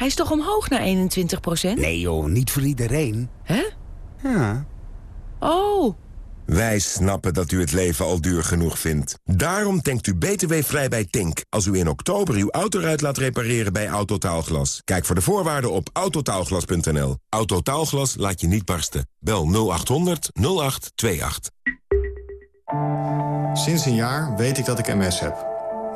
Hij is toch omhoog naar 21% Nee joh, niet voor iedereen. Hè? Ja. Oh. Wij snappen dat u het leven al duur genoeg vindt. Daarom tankt u btw-vrij bij Tink. Als u in oktober uw autoruit laat repareren bij Autotaalglas. Kijk voor de voorwaarden op autotaalglas.nl. Autotaalglas laat je niet barsten. Bel 0800 0828. Sinds een jaar weet ik dat ik MS heb.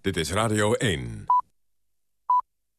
Dit is Radio 1.